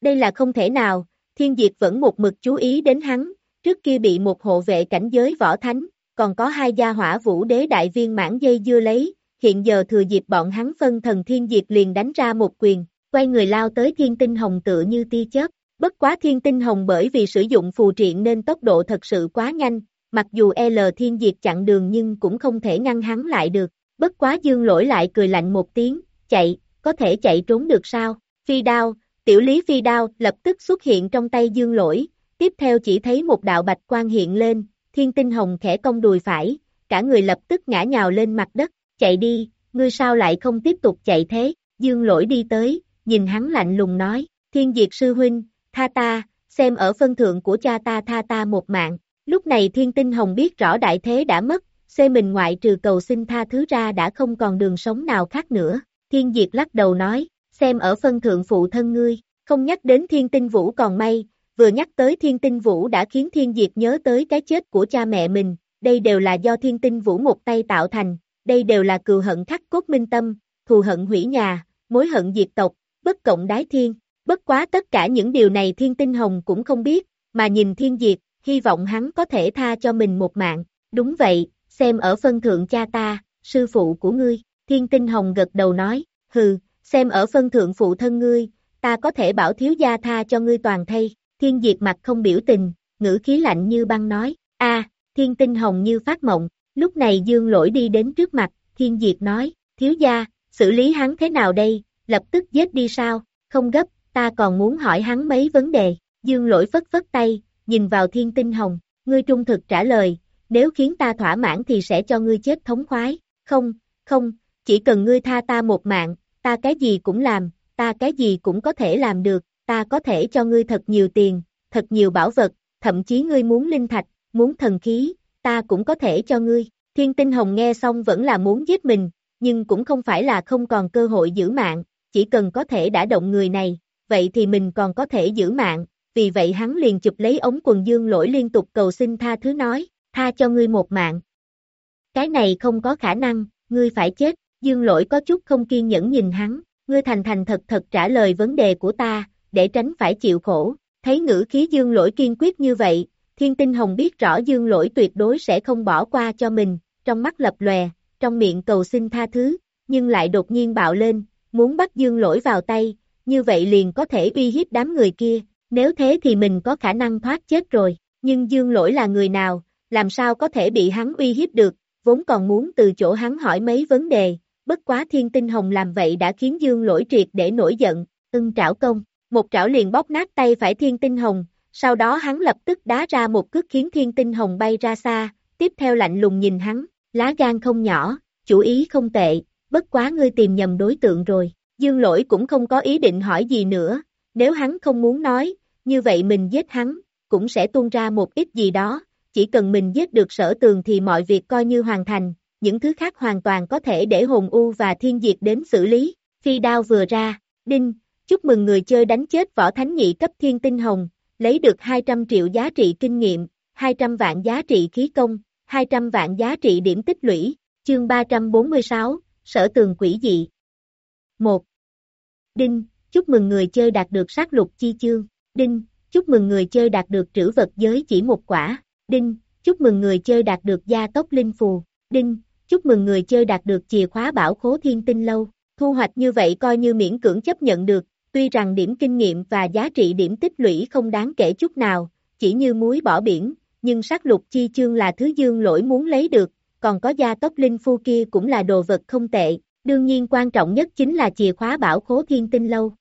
Đây là không thể nào, thiên diệt vẫn một mực chú ý đến hắn, trước kia bị một hộ vệ cảnh giới võ thánh, còn có hai gia hỏa vũ đế đại viên mãn dây dưa lấy, hiện giờ thừa dịp bọn hắn phân thần thiên diệt liền đánh ra một quyền, quay người lao tới thiên tinh hồng tựa như tia chớp, bất quá thiên tinh hồng bởi vì sử dụng phù triện nên tốc độ thật sự quá nhanh, mặc dù L thiên diệt chặn đường nhưng cũng không thể ngăn hắn lại được, bất quá dương lỗi lại cười lạnh một tiếng, chạy, có thể chạy trốn được sao, phi đao, tiểu lý phi đao lập tức xuất hiện trong tay dương lỗi, tiếp theo chỉ thấy một đạo bạch quang hiện lên, thiên tinh hồng khẽ cong đùi phải, cả người lập tức ngã nhào lên mặt đất, chạy đi, ngươi sao lại không tiếp tục chạy thế, dương lỗi đi tới, nhìn hắn lạnh lùng nói, thiên diệt sư huynh, tha ta, xem ở phân thượng của cha ta tha ta một mạng, lúc này thiên tinh hồng biết rõ đại thế đã mất, xê mình ngoại trừ cầu xin tha thứ ra đã không còn đường sống nào khác nữa. Thiên Diệt lắc đầu nói, xem ở phân thượng phụ thân ngươi, không nhắc đến thiên tinh vũ còn may, vừa nhắc tới thiên tinh vũ đã khiến thiên diệt nhớ tới cái chết của cha mẹ mình, đây đều là do thiên tinh vũ một tay tạo thành, đây đều là cừu hận khắc cốt minh tâm, thù hận hủy nhà, mối hận diệt tộc, bất cộng đái thiên, bất quá tất cả những điều này thiên tinh hồng cũng không biết, mà nhìn thiên diệt, hy vọng hắn có thể tha cho mình một mạng, đúng vậy, xem ở phân thượng cha ta, sư phụ của ngươi, thiên tinh hồng gật đầu nói, hừ, xem ở phân thượng phụ thân ngươi, ta có thể bảo thiếu gia tha cho ngươi toàn thay, thiên diệt mặt không biểu tình, ngữ khí lạnh như băng nói, a thiên tinh hồng như phát mộng, lúc này dương lỗi đi đến trước mặt, thiên diệt nói, thiếu gia, xử lý hắn thế nào đây, lập tức giết đi sao, không gấp, ta còn muốn hỏi hắn mấy vấn đề, dương lỗi phất phất tay, nhìn vào thiên tinh hồng, ngươi trung thực trả lời, nếu khiến ta thỏa mãn thì sẽ cho ngươi chết thống khoái, không, không, chỉ cần ngươi tha ta một mạng, ta cái gì cũng làm, ta cái gì cũng có thể làm được, ta có thể cho ngươi thật nhiều tiền, thật nhiều bảo vật, thậm chí ngươi muốn linh thạch, muốn thần khí, ta cũng có thể cho ngươi. Thiên tinh hồng nghe xong vẫn là muốn giết mình, nhưng cũng không phải là không còn cơ hội giữ mạng, chỉ cần có thể đã động người này, vậy thì mình còn có thể giữ mạng, vì vậy hắn liền chụp lấy ống quần dương lỗi liên tục cầu xin tha thứ nói, tha cho ngươi một mạng. Cái này không có khả năng, ngươi phải chết, dương lỗi có chút không kiên nhẫn nhìn hắn, ngươi thành thành thật thật trả lời vấn đề của ta, để tránh phải chịu khổ, thấy ngữ khí dương lỗi kiên quyết như vậy, thiên tinh hồng biết rõ dương lỗi tuyệt đối sẽ không bỏ qua cho mình, trong mắt lập lòe, trong miệng cầu xin tha thứ, nhưng lại đột nhiên bạo lên, muốn bắt dương lỗi vào tay, như vậy liền có thể uy hiếp đám người kia, nếu thế thì mình có khả năng thoát chết rồi, nhưng dương lỗi là người nào, làm sao có thể bị hắn uy hiếp được, vốn còn muốn từ chỗ hắn hỏi mấy vấn đề, bất quá thiên tinh hồng làm vậy đã khiến dương lỗi triệt để nổi giận, ưng trảo công, một trảo liền bóp nát tay phải thiên tinh hồng, sau đó hắn lập tức đá ra một cước khiến thiên tinh hồng bay ra xa, tiếp theo lạnh lùng nhìn hắn, lá gan không nhỏ, chủ ý không tệ, bất quá ngươi tìm nhầm đối tượng rồi, dương lỗi cũng không có ý định hỏi gì nữa, nếu hắn không muốn nói, như vậy mình giết hắn, cũng sẽ tuôn ra một ít gì đó, chỉ cần mình giết được sở tường thì mọi việc coi như hoàn thành, những thứ khác hoàn toàn có thể để hồn u và thiên diệt đến xử lý, phi đao vừa ra, đinh, chúc mừng người chơi đánh chết võ thánh nhị cấp thiên tinh hồng, lấy được 200 triệu giá trị kinh nghiệm, 200 vạn giá trị khí công, 200 vạn giá trị điểm tích lũy, chương 346, sở tường quỷ dị. 1. Đinh, chúc mừng người chơi đạt được sát lục chi chương, đinh, chúc mừng người chơi đạt được trữ vật giới chỉ một quả, đinh, chúc mừng người chơi đạt được gia tốc linh phù, đinh, chúc mừng người chơi đạt được chìa khóa bảo khố thiên tinh lâu, thu hoạch như vậy coi như miễn cưỡng chấp nhận được, tuy rằng điểm kinh nghiệm và giá trị điểm tích lũy không đáng kể chút nào, chỉ như muối bỏ biển, nhưng sát lục chi chương là thứ dương lỗi muốn lấy được, còn có gia tốc linh phu kia cũng là đồ vật không tệ, đương nhiên quan trọng nhất chính là chìa khóa bảo khố thiên tinh lâu.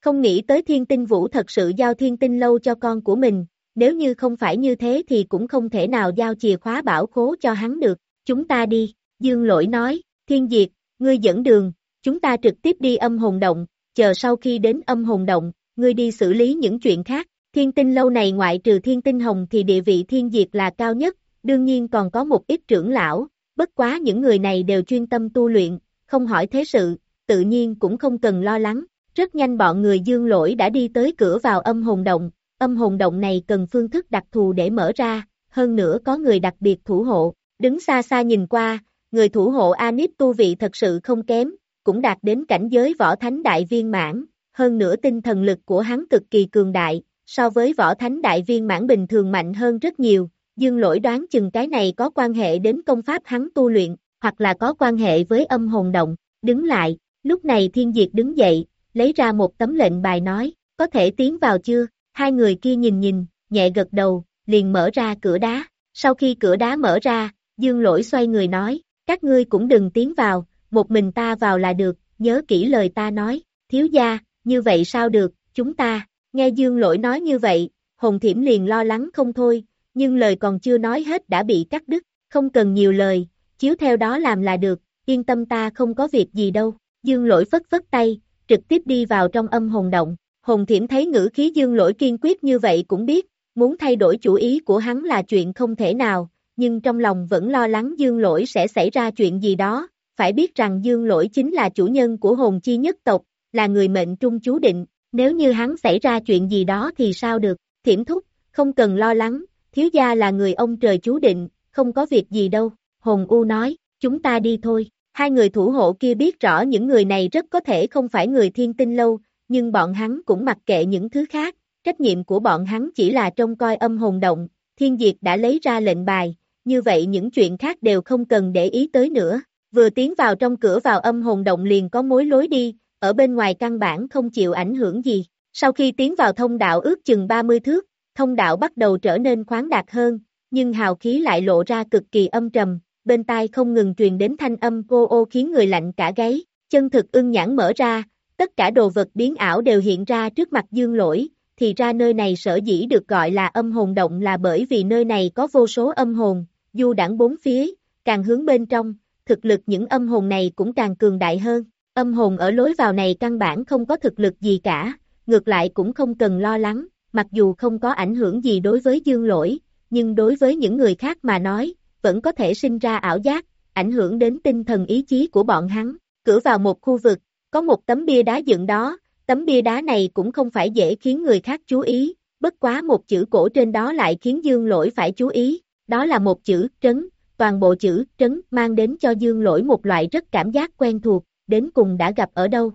Không nghĩ tới thiên tinh vũ thật sự giao thiên tinh lâu cho con của mình, nếu như không phải như thế thì cũng không thể nào giao chìa khóa bảo khố cho hắn được, chúng ta đi, dương lỗi nói, thiên diệt, ngươi dẫn đường, chúng ta trực tiếp đi âm hồn động, chờ sau khi đến âm hồn động, ngươi đi xử lý những chuyện khác, thiên tinh lâu này ngoại trừ thiên tinh hồng thì địa vị thiên diệt là cao nhất, đương nhiên còn có một ít trưởng lão, bất quá những người này đều chuyên tâm tu luyện, không hỏi thế sự, tự nhiên cũng không cần lo lắng, rất nhanh bọn người dương lỗi đã đi tới cửa vào âm hồn động, âm hồn động này cần phương thức đặc thù để mở ra, hơn nữa có người đặc biệt thủ hộ, đứng xa xa nhìn qua, người thủ hộ Anip tu vị thật sự không kém, cũng đạt đến cảnh giới võ thánh đại viên mãn, hơn nữa tinh thần lực của hắn cực kỳ cường đại, so với võ thánh đại viên mãn bình thường mạnh hơn rất nhiều, dương lỗi đoán chừng cái này có quan hệ đến công pháp hắn tu luyện, hoặc là có quan hệ với âm hồn động, đứng lại, lúc này thiên diệt đứng dậy, lấy ra một tấm lệnh bài nói, có thể tiến vào chưa, hai người kia nhìn nhìn, nhẹ gật đầu, liền mở ra cửa đá, sau khi cửa đá mở ra, dương lỗi xoay người nói, các ngươi cũng đừng tiến vào, một mình ta vào là được, nhớ kỹ lời ta nói, thiếu gia, như vậy sao được, chúng ta, nghe dương lỗi nói như vậy, hồng thiểm liền lo lắng không thôi, nhưng lời còn chưa nói hết đã bị cắt đứt, không cần nhiều lời, chiếu theo đó làm là được, yên tâm ta không có việc gì đâu, dương lỗi phất phất tay, trực tiếp đi vào trong âm hồn động, hồng thiểm thấy ngữ khí dương lỗi kiên quyết như vậy cũng biết, muốn thay đổi chủ ý của hắn là chuyện không thể nào, nhưng trong lòng vẫn lo lắng dương lỗi sẽ xảy ra chuyện gì đó, phải biết rằng dương lỗi chính là chủ nhân của hồn chi nhất tộc, là người mệnh trung chú định, nếu như hắn xảy ra chuyện gì đó thì sao được, thiểm thúc, không cần lo lắng, thiếu gia là người ông trời chú định, không có việc gì đâu, hồn u nói, chúng ta đi thôi, hai người thủ hộ kia biết rõ những người này rất có thể không phải người thiên tinh lâu, nhưng bọn hắn cũng mặc kệ những thứ khác, trách nhiệm của bọn hắn chỉ là trông coi âm hồn động, thiên diệt đã lấy ra lệnh bài, như vậy những chuyện khác đều không cần để ý tới nữa, vừa tiến vào trong cửa vào âm hồn động liền có mối lối đi, ở bên ngoài căn bản không chịu ảnh hưởng gì, sau khi tiến vào thông đạo ước chừng 30 thước, thông đạo bắt đầu trở nên khoáng đạt hơn, nhưng hào khí lại lộ ra cực kỳ âm trầm, bên tai không ngừng truyền đến thanh âm cô ô khiến người lạnh cả gáy, chân thực ưng nhãn mở ra, tất cả đồ vật biến ảo đều hiện ra trước mặt dương lỗi, thì ra nơi này sở dĩ được gọi là âm hồn động là bởi vì nơi này có vô số âm hồn, du đẳng bốn phía, càng hướng bên trong, thực lực những âm hồn này cũng càng cường đại hơn, âm hồn ở lối vào này căn bản không có thực lực gì cả, ngược lại cũng không cần lo lắng, mặc dù không có ảnh hưởng gì đối với dương lỗi, nhưng đối với những người khác mà nói, vẫn có thể sinh ra ảo giác, ảnh hưởng đến tinh thần ý chí của bọn hắn. Cửa vào một khu vực, có một tấm bia đá dựng đó, tấm bia đá này cũng không phải dễ khiến người khác chú ý, bất quá một chữ cổ trên đó lại khiến dương lỗi phải chú ý, đó là một chữ trấn, toàn bộ chữ trấn mang đến cho dương lỗi một loại rất cảm giác quen thuộc, đến cùng đã gặp ở đâu.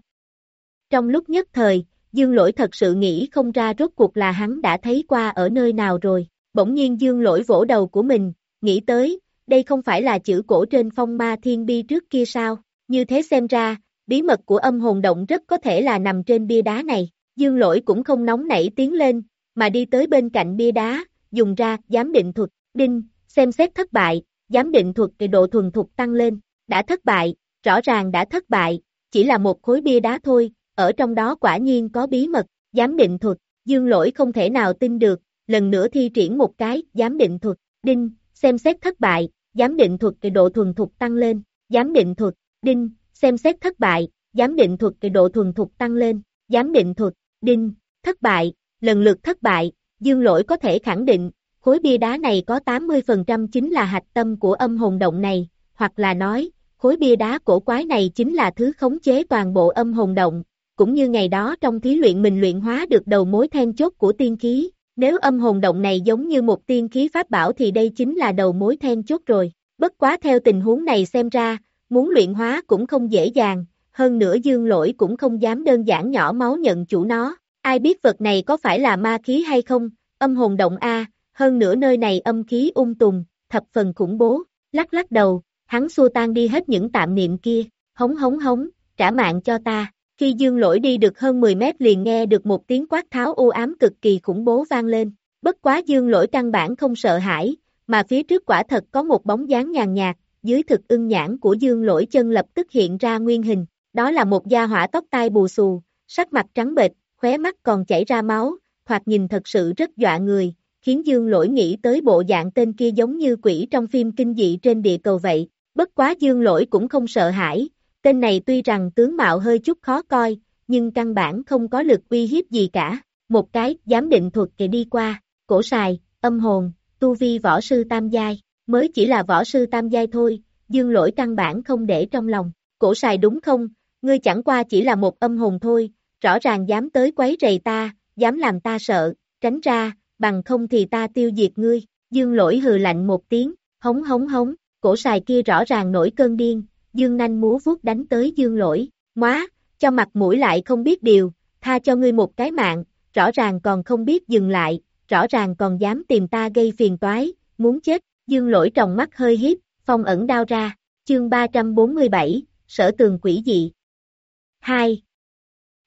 Trong lúc nhất thời, dương lỗi thật sự nghĩ không ra rốt cuộc là hắn đã thấy qua ở nơi nào rồi, bỗng nhiên dương lỗi vỗ đầu của mình, nghĩ tới, đây không phải là chữ cổ trên phong ma thiên bi trước kia sao, như thế xem ra, bí mật của âm hồn động rất có thể là nằm trên bia đá này, dương lỗi cũng không nóng nảy tiến lên, mà đi tới bên cạnh bia đá, dùng ra, giám định thuật, đinh, xem xét thất bại, giám định thuật kỳ độ thuần thục tăng lên, đã thất bại, rõ ràng đã thất bại, chỉ là một khối bia đá thôi, ở trong đó quả nhiên có bí mật, giám định thuật, dương lỗi không thể nào tin được, lần nữa thi triển một cái, giám định thuật, đinh, xem xét thất bại, giám định thuật kỳ độ thuần thục tăng lên, giám định thuật, đinh, xem xét thất bại, giám định thuật kỳ độ thuần thục tăng lên, giám định thuật, đinh, thất bại, lần lượt thất bại, dương lỗi có thể khẳng định, khối bia đá này có 80% chính là hạch tâm của âm hồn động này, hoặc là nói, khối bia đá cổ quái này chính là thứ khống chế toàn bộ âm hồn động, cũng như ngày đó trong thí luyện mình luyện hóa được đầu mối then chốt của tiên khí, nếu âm hồn động này giống như một tiên khí pháp bảo thì đây chính là đầu mối then chốt rồi. Bất quá theo tình huống này xem ra, muốn luyện hóa cũng không dễ dàng, hơn nữa dương lỗi cũng không dám đơn giản nhỏ máu nhận chủ nó. Ai biết vật này có phải là ma khí hay không, âm hồn động A, hơn nữa nơi này âm khí ung tùng, thập phần khủng bố, lắc lắc đầu, hắn xua tan đi hết những tạm niệm kia, hống hống hống, trả mạng cho ta. Khi dương lỗi đi được hơn 10 mét liền nghe được một tiếng quát tháo u ám cực kỳ khủng bố vang lên. Bất quá dương lỗi căn bản không sợ hãi, mà phía trước quả thật có một bóng dáng nhàn nhạt, dưới thực ưng nhãn của dương lỗi chân lập tức hiện ra nguyên hình. Đó là một gia hỏa tóc tai bù xù, sắc mặt trắng bệch, khóe mắt còn chảy ra máu, thoạt nhìn thật sự rất dọa người, khiến dương lỗi nghĩ tới bộ dạng tên kia giống như quỷ trong phim kinh dị trên địa cầu vậy. Bất quá dương lỗi cũng không sợ hãi, Tên này tuy rằng tướng mạo hơi chút khó coi, nhưng căn bản không có lực uy hiếp gì cả. Một cái, giám định thuật kề đi qua, cổ sài, âm hồn, tu vi võ sư tam giai, mới chỉ là võ sư tam giai thôi, dương lỗi căn bản không để trong lòng. Cổ sài đúng không, ngươi chẳng qua chỉ là một âm hồn thôi, rõ ràng dám tới quấy rầy ta, dám làm ta sợ, tránh ra, bằng không thì ta tiêu diệt ngươi. Dương lỗi hừ lạnh một tiếng, hống hống hống, cổ xài kia rõ ràng nổi cơn điên, dương nanh múa vuốt đánh tới dương lỗi, móa, cho mặt mũi lại không biết điều, tha cho ngươi một cái mạng, rõ ràng còn không biết dừng lại, rõ ràng còn dám tìm ta gây phiền toái, muốn chết, dương lỗi trong mắt hơi hiếp, phong ẩn đao ra, chương 347, sở tường quỷ dị. 2.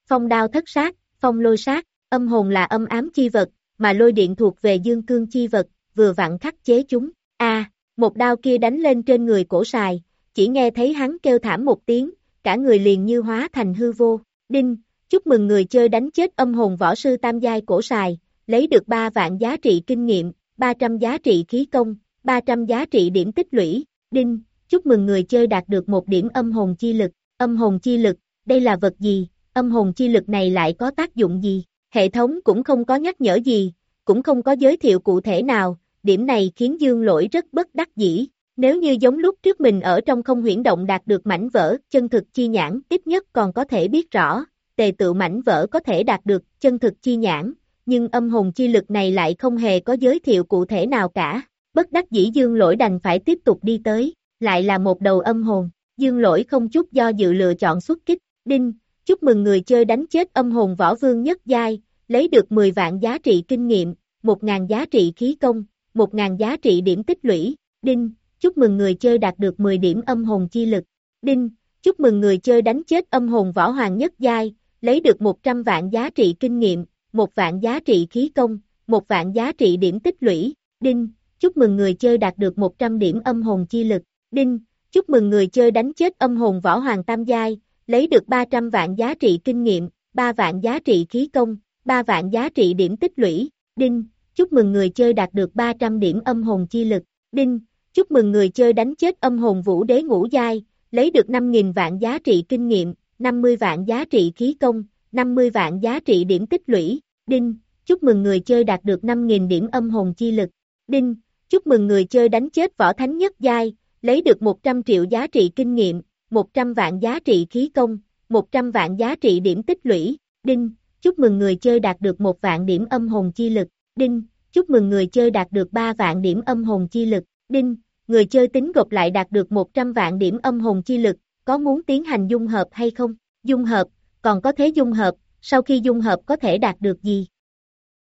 Phong đao thất sát, phong lôi sát, âm hồn là âm ám chi vật, mà lôi điện thuộc về dương cương chi vật, vừa vặn khắc chế chúng. A, một đao kia đánh lên trên người cổ sài, chỉ nghe thấy hắn kêu thảm một tiếng, cả người liền như hóa thành hư vô. Đinh, chúc mừng người chơi đánh chết âm hồn võ sư tam giai cổ sài, lấy được 3 vạn giá trị kinh nghiệm, 300 giá trị khí công, 300 giá trị điểm tích lũy. Đinh, chúc mừng người chơi đạt được một điểm âm hồn chi lực. Âm hồn chi lực, đây là vật gì? Âm hồn chi lực này lại có tác dụng gì? Hệ thống cũng không có nhắc nhở gì, cũng không có giới thiệu cụ thể nào, điểm này khiến dương lỗi rất bất đắc dĩ. Nếu như giống lúc trước mình ở trong không huyển động đạt được mảnh vỡ, chân thực chi nhãn, ít nhất còn có thể biết rõ, tề tự mảnh vỡ có thể đạt được chân thực chi nhãn, nhưng âm hồn chi lực này lại không hề có giới thiệu cụ thể nào cả. Bất đắc dĩ dương lỗi đành phải tiếp tục đi tới, lại là một đầu âm hồn, dương lỗi không chút do dự lựa chọn xuất kích, đinh, chúc mừng người chơi đánh chết âm hồn võ vương nhất giai, lấy được 10 vạn giá trị kinh nghiệm, 1.000 giá trị khí công, 1.000 giá trị điểm tích lũy, đinh, chúc mừng người chơi đạt được 10 điểm âm hồn chi lực, đinh, chúc mừng người chơi đánh chết âm hồn võ hoàng nhất giai, lấy được 100 vạn giá trị kinh nghiệm, 1 vạn giá trị khí công, 1 vạn giá trị điểm tích lũy, đinh, chúc mừng người chơi đạt được 100 điểm âm hồn chi lực, đinh, chúc mừng người chơi đánh chết âm hồn võ hoàng tam giai, lấy được 300 vạn giá trị kinh nghiệm, 3 vạn giá trị khí công, 3 vạn giá trị điểm tích lũy, đinh, chúc mừng người chơi đạt được 300 điểm âm hồn chi lực, đinh, chúc mừng người chơi đánh chết âm hồn vũ đế ngũ giai, lấy được 5.000 vạn giá trị kinh nghiệm, 50 vạn giá trị khí công, 50 vạn giá trị điểm tích lũy, đinh, chúc mừng người chơi đạt được 5.000 điểm âm hồn chi lực, đinh, chúc mừng người chơi đánh chết võ thánh nhất giai, lấy được 100 triệu giá trị kinh nghiệm, 100 vạn giá trị khí công, 100 vạn giá trị điểm tích lũy, đinh, chúc mừng người chơi đạt được 1 vạn điểm âm hồn chi lực, đinh, chúc mừng người chơi đạt được 3 vạn điểm âm hồn chi lực, đinh, người chơi tính gộp lại đạt được 100 vạn điểm âm hồn chi lực, có muốn tiến hành dung hợp hay không? Dung hợp, còn có thế dung hợp, sau khi dung hợp có thể đạt được gì?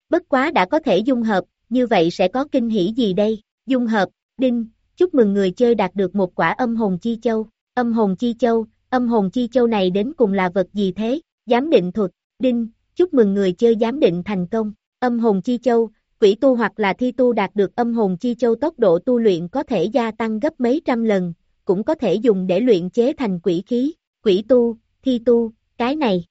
Bất quá đã có thể dung hợp, như vậy sẽ có kinh hỉ gì đây? Dung hợp, đinh, chúc mừng người chơi đạt được một quả âm hồn chi châu. Âm hồn chi châu, âm hồn chi châu này đến cùng là vật gì thế? Giám định thuật, đinh, chúc mừng người chơi giám định thành công. Âm hồn chi châu, quỷ tu hoặc là thi tu đạt được âm hồn chi châu tốc độ tu luyện có thể gia tăng gấp mấy trăm lần, cũng có thể dùng để luyện chế thành quỷ khí, quỷ tu, thi tu, cái này.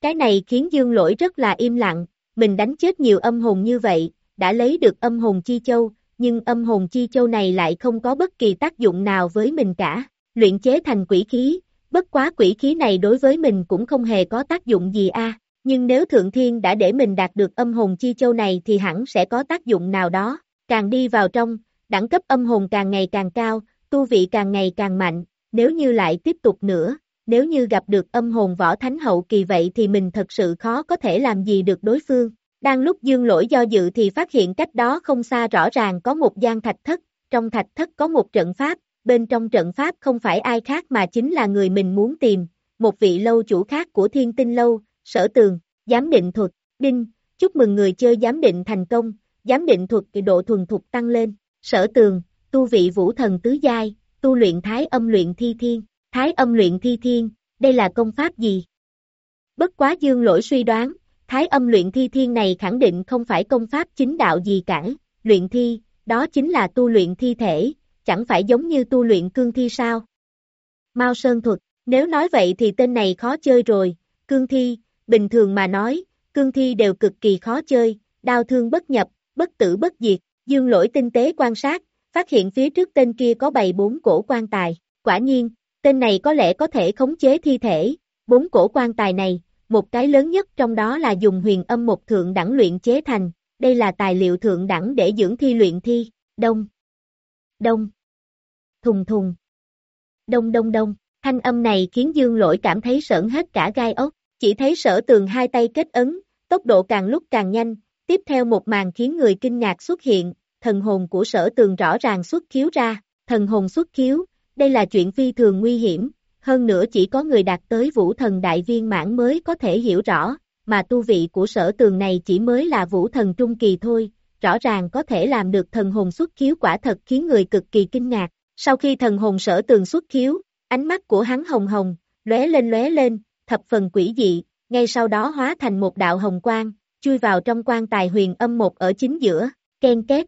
Cái này khiến dương lỗi rất là im lặng, mình đánh chết nhiều âm hồn như vậy, đã lấy được âm hồn chi châu, nhưng âm hồn chi châu này lại không có bất kỳ tác dụng nào với mình cả luyện chế thành quỷ khí, bất quá quỷ khí này đối với mình cũng không hề có tác dụng gì a. nhưng nếu Thượng Thiên đã để mình đạt được âm hồn chi châu này thì hẳn sẽ có tác dụng nào đó, càng đi vào trong, đẳng cấp âm hồn càng ngày càng cao, tu vị càng ngày càng mạnh, nếu như lại tiếp tục nữa, nếu như gặp được âm hồn võ thánh hậu kỳ vậy thì mình thật sự khó có thể làm gì được đối phương. Đang lúc dương lỗi do dự thì phát hiện cách đó không xa rõ ràng có một gian thạch thất, trong thạch thất có một trận pháp, bên trong trận pháp không phải ai khác mà chính là người mình muốn tìm, một vị lâu chủ khác của thiên tinh lâu, sở tường, giám định thuật, đinh, chúc mừng người chơi giám định thành công, giám định thuật kỳ độ thuần thục tăng lên, sở tường, tu vị vũ thần tứ giai, tu luyện thái âm luyện thi thiên, thái âm luyện thi thiên, đây là công pháp gì? Bất quá dương lỗi suy đoán, thái âm luyện thi thiên này khẳng định không phải công pháp chính đạo gì cả, luyện thi, đó chính là tu luyện thi thể, chẳng phải giống như tu luyện cương thi sao? Mao Sơn Thuật, nếu nói vậy thì tên này khó chơi rồi, cương thi, bình thường mà nói, cương thi đều cực kỳ khó chơi, đau thương bất nhập, bất tử bất diệt, dương lỗi tinh tế quan sát, phát hiện phía trước tên kia có bày bốn cổ quan tài, quả nhiên, tên này có lẽ có thể khống chế thi thể, bốn cổ quan tài này, một cái lớn nhất trong đó là dùng huyền âm một thượng đẳng luyện chế thành, đây là tài liệu thượng đẳng để dưỡng thi luyện thi, đông, đông, thùng thùng, đông đông đông, thanh âm này khiến dương lỗi cảm thấy sợn hết cả gai ốc, chỉ thấy sở tường hai tay kết ấn, tốc độ càng lúc càng nhanh, tiếp theo một màn khiến người kinh ngạc xuất hiện, thần hồn của sở tường rõ ràng xuất khiếu ra, thần hồn xuất khiếu, đây là chuyện phi thường nguy hiểm, hơn nữa chỉ có người đạt tới vũ thần đại viên mãn mới có thể hiểu rõ, mà tu vị của sở tường này chỉ mới là vũ thần trung kỳ thôi, rõ ràng có thể làm được thần hồn xuất khiếu quả thật khiến người cực kỳ kinh ngạc. Sau khi thần hồn sở tường xuất khiếu, ánh mắt của hắn hồng hồng, lóe lên lóe lên, thập phần quỷ dị, ngay sau đó hóa thành một đạo hồng quang, chui vào trong quan tài huyền âm một ở chính giữa, ken két.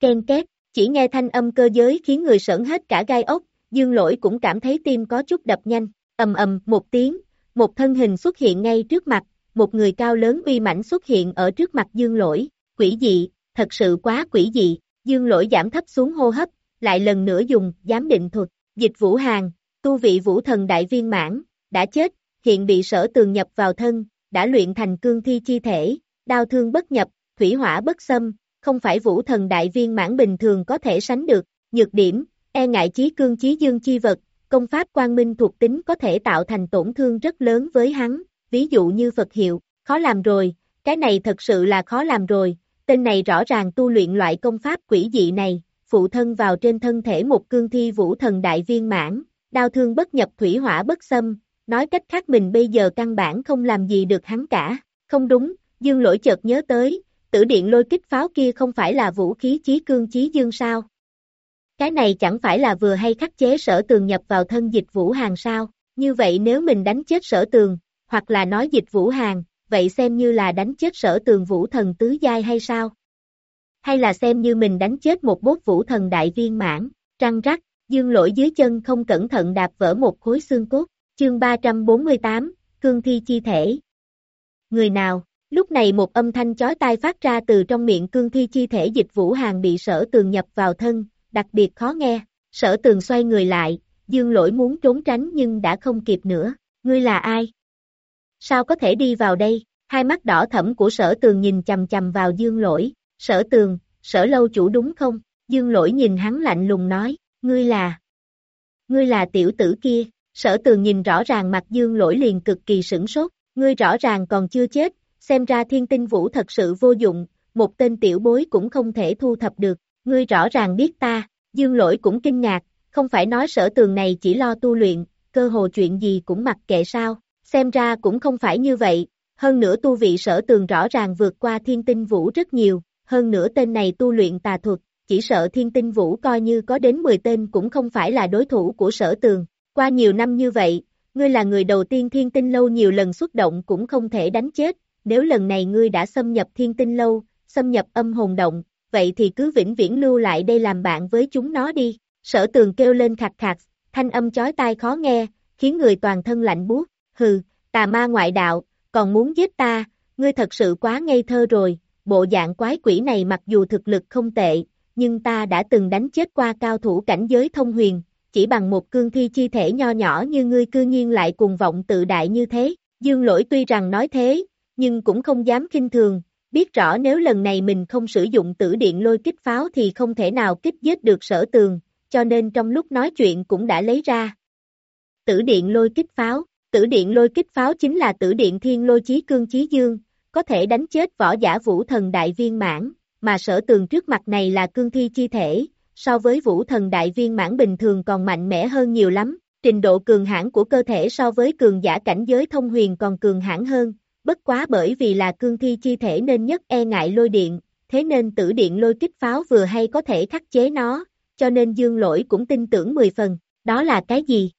Ken két, chỉ nghe thanh âm cơ giới khiến người sởn hết cả gai ốc, dương lỗi cũng cảm thấy tim có chút đập nhanh, ầm ầm một tiếng, một thân hình xuất hiện ngay trước mặt, một người cao lớn uy mãnh xuất hiện ở trước mặt dương lỗi, quỷ dị, thật sự quá quỷ dị, dương lỗi giảm thấp xuống hô hấp, lại lần nữa dùng giám định thuật, dịch vũ hàng, tu vị vũ thần đại viên mãn, đã chết, hiện bị sở tường nhập vào thân, đã luyện thành cương thi chi thể, đau thương bất nhập, thủy hỏa bất xâm, không phải vũ thần đại viên mãn bình thường có thể sánh được, nhược điểm, e ngại chí cương chí dương chi vật, công pháp quang minh thuộc tính có thể tạo thành tổn thương rất lớn với hắn, ví dụ như Phật hiệu, khó làm rồi, cái này thật sự là khó làm rồi, tên này rõ ràng tu luyện loại công pháp quỷ dị này, phụ thân vào trên thân thể một cương thi vũ thần đại viên mãn, đau thương bất nhập thủy hỏa bất xâm, nói cách khác mình bây giờ căn bản không làm gì được hắn cả, không đúng, dương lỗi chợt nhớ tới, tử điện lôi kích pháo kia không phải là vũ khí chí cương chí dương sao? Cái này chẳng phải là vừa hay khắc chế sở tường nhập vào thân dịch vũ hàng sao, như vậy nếu mình đánh chết sở tường, hoặc là nói dịch vũ hàng, vậy xem như là đánh chết sở tường vũ thần tứ giai hay sao? Hay là xem như mình đánh chết một bốt vũ thần đại viên mãn, trăng rắc, dương lỗi dưới chân không cẩn thận đạp vỡ một khối xương cốt, chương 348, cương thi chi thể. Người nào, lúc này một âm thanh chói tai phát ra từ trong miệng cương thi chi thể dịch vũ hàng bị sở tường nhập vào thân, đặc biệt khó nghe, sở tường xoay người lại, dương lỗi muốn trốn tránh nhưng đã không kịp nữa, ngươi là ai? Sao có thể đi vào đây? Hai mắt đỏ thẫm của sở tường nhìn chầm chầm vào dương lỗi, sở tường, sở lâu chủ đúng không? Dương lỗi nhìn hắn lạnh lùng nói, ngươi là, ngươi là tiểu tử kia, sở tường nhìn rõ ràng mặt dương lỗi liền cực kỳ sửng sốt, ngươi rõ ràng còn chưa chết, xem ra thiên tinh vũ thật sự vô dụng, một tên tiểu bối cũng không thể thu thập được, ngươi rõ ràng biết ta, dương lỗi cũng kinh ngạc, không phải nói sở tường này chỉ lo tu luyện, cơ hồ chuyện gì cũng mặc kệ sao, xem ra cũng không phải như vậy, hơn nữa tu vị sở tường rõ ràng vượt qua thiên tinh vũ rất nhiều, hơn nữa tên này tu luyện tà thuật, chỉ sợ thiên tinh vũ coi như có đến 10 tên cũng không phải là đối thủ của sở tường, qua nhiều năm như vậy, ngươi là người đầu tiên thiên tinh lâu nhiều lần xuất động cũng không thể đánh chết, nếu lần này ngươi đã xâm nhập thiên tinh lâu, xâm nhập âm hồn động, vậy thì cứ vĩnh viễn lưu lại đây làm bạn với chúng nó đi. Sở tường kêu lên khạc khạc, thanh âm chói tai khó nghe, khiến người toàn thân lạnh buốt. hừ, tà ma ngoại đạo, còn muốn giết ta, ngươi thật sự quá ngây thơ rồi, bộ dạng quái quỷ này mặc dù thực lực không tệ, nhưng ta đã từng đánh chết qua cao thủ cảnh giới thông huyền, chỉ bằng một cương thi chi thể nho nhỏ như ngươi cư nhiên lại cùng vọng tự đại như thế, dương lỗi tuy rằng nói thế, nhưng cũng không dám kinh thường, biết rõ nếu lần này mình không sử dụng tử điện lôi kích pháo thì không thể nào kích giết được sở tường, cho nên trong lúc nói chuyện cũng đã lấy ra. Tử điện lôi kích pháo, tử điện lôi kích pháo chính là tử điện thiên lôi chí cương chí dương, có thể đánh chết võ giả vũ thần đại viên mãn, mà sở tường trước mặt này là cương thi chi thể, so với vũ thần đại viên mãn bình thường còn mạnh mẽ hơn nhiều lắm, trình độ cường hãn của cơ thể so với cường giả cảnh giới thông huyền còn cường hãn hơn, bất quá bởi vì là cương thi chi thể nên nhất e ngại lôi điện, thế nên tử điện lôi kích pháo vừa hay có thể khắc chế nó, cho nên dương lỗi cũng tin tưởng 10 phần, đó là cái gì?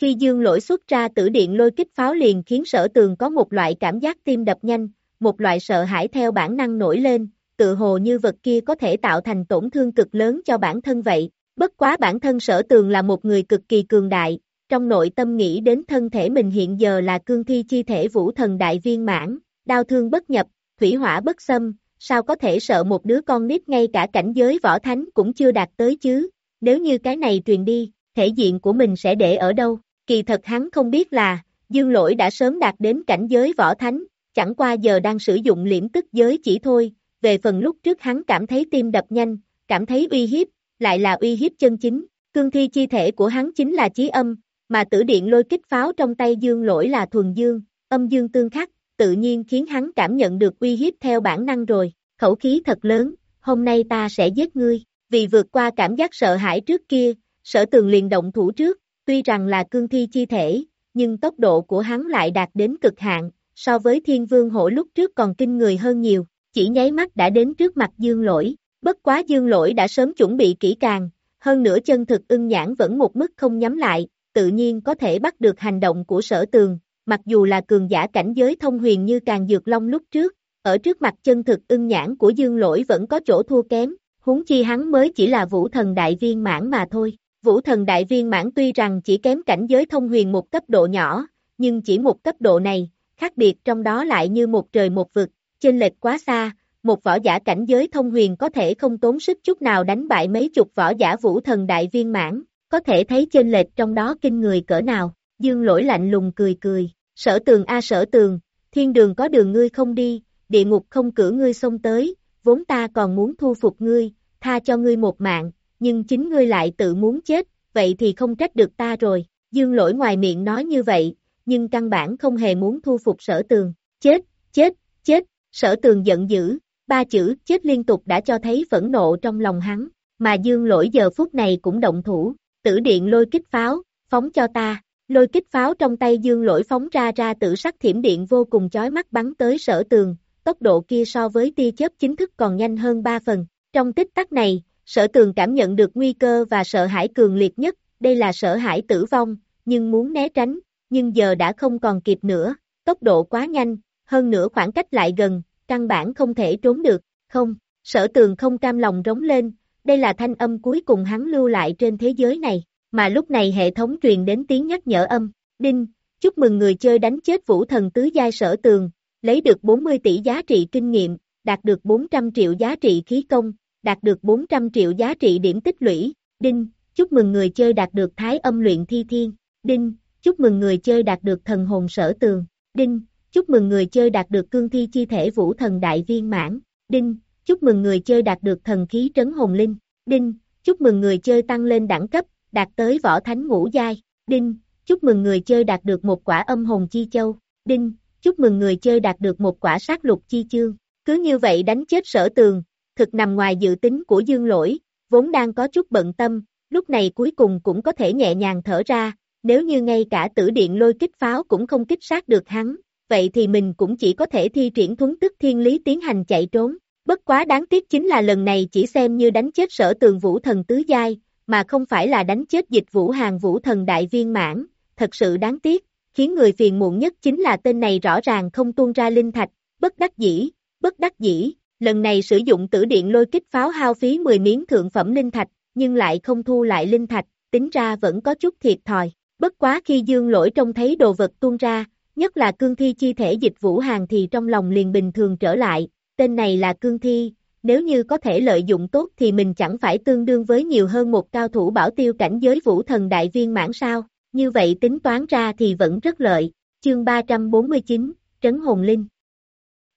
Khi dương lỗi xuất ra tử điện lôi kích pháo liền khiến sở tường có một loại cảm giác tim đập nhanh, một loại sợ hãi theo bản năng nổi lên, tự hồ như vật kia có thể tạo thành tổn thương cực lớn cho bản thân vậy. Bất quá bản thân sở tường là một người cực kỳ cường đại, trong nội tâm nghĩ đến thân thể mình hiện giờ là cương thi chi thể vũ thần đại viên mãn, đau thương bất nhập, thủy hỏa bất xâm, sao có thể sợ một đứa con nít ngay cả cảnh giới võ thánh cũng chưa đạt tới chứ, nếu như cái này truyền đi, thể diện của mình sẽ để ở đâu, kỳ thật hắn không biết là, dương lỗi đã sớm đạt đến cảnh giới võ thánh, chẳng qua giờ đang sử dụng liễm tức giới chỉ thôi, về phần lúc trước hắn cảm thấy tim đập nhanh, cảm thấy uy hiếp, lại là uy hiếp chân chính, cương thi chi thể của hắn chính là chí âm, mà tử điện lôi kích pháo trong tay dương lỗi là thuần dương, âm dương tương khắc, tự nhiên khiến hắn cảm nhận được uy hiếp theo bản năng rồi, khẩu khí thật lớn, hôm nay ta sẽ giết ngươi, vì vượt qua cảm giác sợ hãi trước kia, sở tường liền động thủ trước, tuy rằng là cương thi chi thể, nhưng tốc độ của hắn lại đạt đến cực hạn, so với thiên vương hổ lúc trước còn kinh người hơn nhiều, chỉ nháy mắt đã đến trước mặt dương lỗi, bất quá dương lỗi đã sớm chuẩn bị kỹ càng, hơn nữa chân thực ưng nhãn vẫn một mức không nhắm lại, tự nhiên có thể bắt được hành động của sở tường, mặc dù là cường giả cảnh giới thông huyền như càng dược long lúc trước, ở trước mặt chân thực ưng nhãn của dương lỗi vẫn có chỗ thua kém, huống chi hắn mới chỉ là vũ thần đại viên mãn mà thôi. Vũ thần đại viên mãn tuy rằng chỉ kém cảnh giới thông huyền một cấp độ nhỏ, nhưng chỉ một cấp độ này, khác biệt trong đó lại như một trời một vực, chênh lệch quá xa, một võ giả cảnh giới thông huyền có thể không tốn sức chút nào đánh bại mấy chục võ giả vũ thần đại viên mãn, có thể thấy chênh lệch trong đó kinh người cỡ nào, dương lỗi lạnh lùng cười cười, sở tường a sở tường, thiên đường có đường ngươi không đi, địa ngục không cử ngươi xông tới, vốn ta còn muốn thu phục ngươi, tha cho ngươi một mạng, nhưng chính ngươi lại tự muốn chết, vậy thì không trách được ta rồi. Dương lỗi ngoài miệng nói như vậy, nhưng căn bản không hề muốn thu phục sở tường. Chết, chết, chết, sở tường giận dữ, ba chữ chết liên tục đã cho thấy phẫn nộ trong lòng hắn, mà dương lỗi giờ phút này cũng động thủ, tử điện lôi kích pháo, phóng cho ta, lôi kích pháo trong tay dương lỗi phóng ra ra tử sắc thiểm điện vô cùng chói mắt bắn tới sở tường, tốc độ kia so với tia chớp chính thức còn nhanh hơn 3 phần, trong tích tắc này, sở tường cảm nhận được nguy cơ và sợ hãi cường liệt nhất, đây là sợ hãi tử vong, nhưng muốn né tránh, nhưng giờ đã không còn kịp nữa, tốc độ quá nhanh, hơn nữa khoảng cách lại gần, căn bản không thể trốn được, không, sở tường không cam lòng rống lên, đây là thanh âm cuối cùng hắn lưu lại trên thế giới này, mà lúc này hệ thống truyền đến tiếng nhắc nhở âm, đinh, chúc mừng người chơi đánh chết vũ thần tứ giai sở tường, lấy được 40 tỷ giá trị kinh nghiệm, đạt được 400 triệu giá trị khí công, đạt được 400 triệu giá trị điểm tích lũy, đinh, chúc mừng người chơi đạt được thái âm luyện thi thiên, đinh, chúc mừng người chơi đạt được thần hồn sở tường, đinh, chúc mừng người chơi đạt được cương thi chi thể vũ thần đại viên mãn, đinh, chúc mừng người chơi đạt được thần khí trấn hồn linh, đinh, chúc mừng người chơi tăng lên đẳng cấp, đạt tới võ thánh ngũ giai, đinh, chúc mừng người chơi đạt được một quả âm hồn chi châu, đinh, chúc mừng người chơi đạt được một quả sát lục chi chương, cứ như vậy đánh chết sở tường, thực nằm ngoài dự tính của dương lỗi, vốn đang có chút bận tâm, lúc này cuối cùng cũng có thể nhẹ nhàng thở ra, nếu như ngay cả tử điện lôi kích pháo cũng không kích sát được hắn, vậy thì mình cũng chỉ có thể thi triển thuấn tức thiên lý tiến hành chạy trốn. Bất quá đáng tiếc chính là lần này chỉ xem như đánh chết sở tường vũ thần tứ giai, mà không phải là đánh chết dịch vũ hàng vũ thần đại viên mãn, thật sự đáng tiếc, khiến người phiền muộn nhất chính là tên này rõ ràng không tuôn ra linh thạch, bất đắc dĩ, bất đắc dĩ, lần này sử dụng tử điện lôi kích pháo hao phí 10 miếng thượng phẩm linh thạch, nhưng lại không thu lại linh thạch, tính ra vẫn có chút thiệt thòi. Bất quá khi dương lỗi trông thấy đồ vật tuôn ra, nhất là cương thi chi thể dịch vũ hàng thì trong lòng liền bình thường trở lại, tên này là cương thi, nếu như có thể lợi dụng tốt thì mình chẳng phải tương đương với nhiều hơn một cao thủ bảo tiêu cảnh giới vũ thần đại viên mãn sao, như vậy tính toán ra thì vẫn rất lợi, chương 349, Trấn Hồn Linh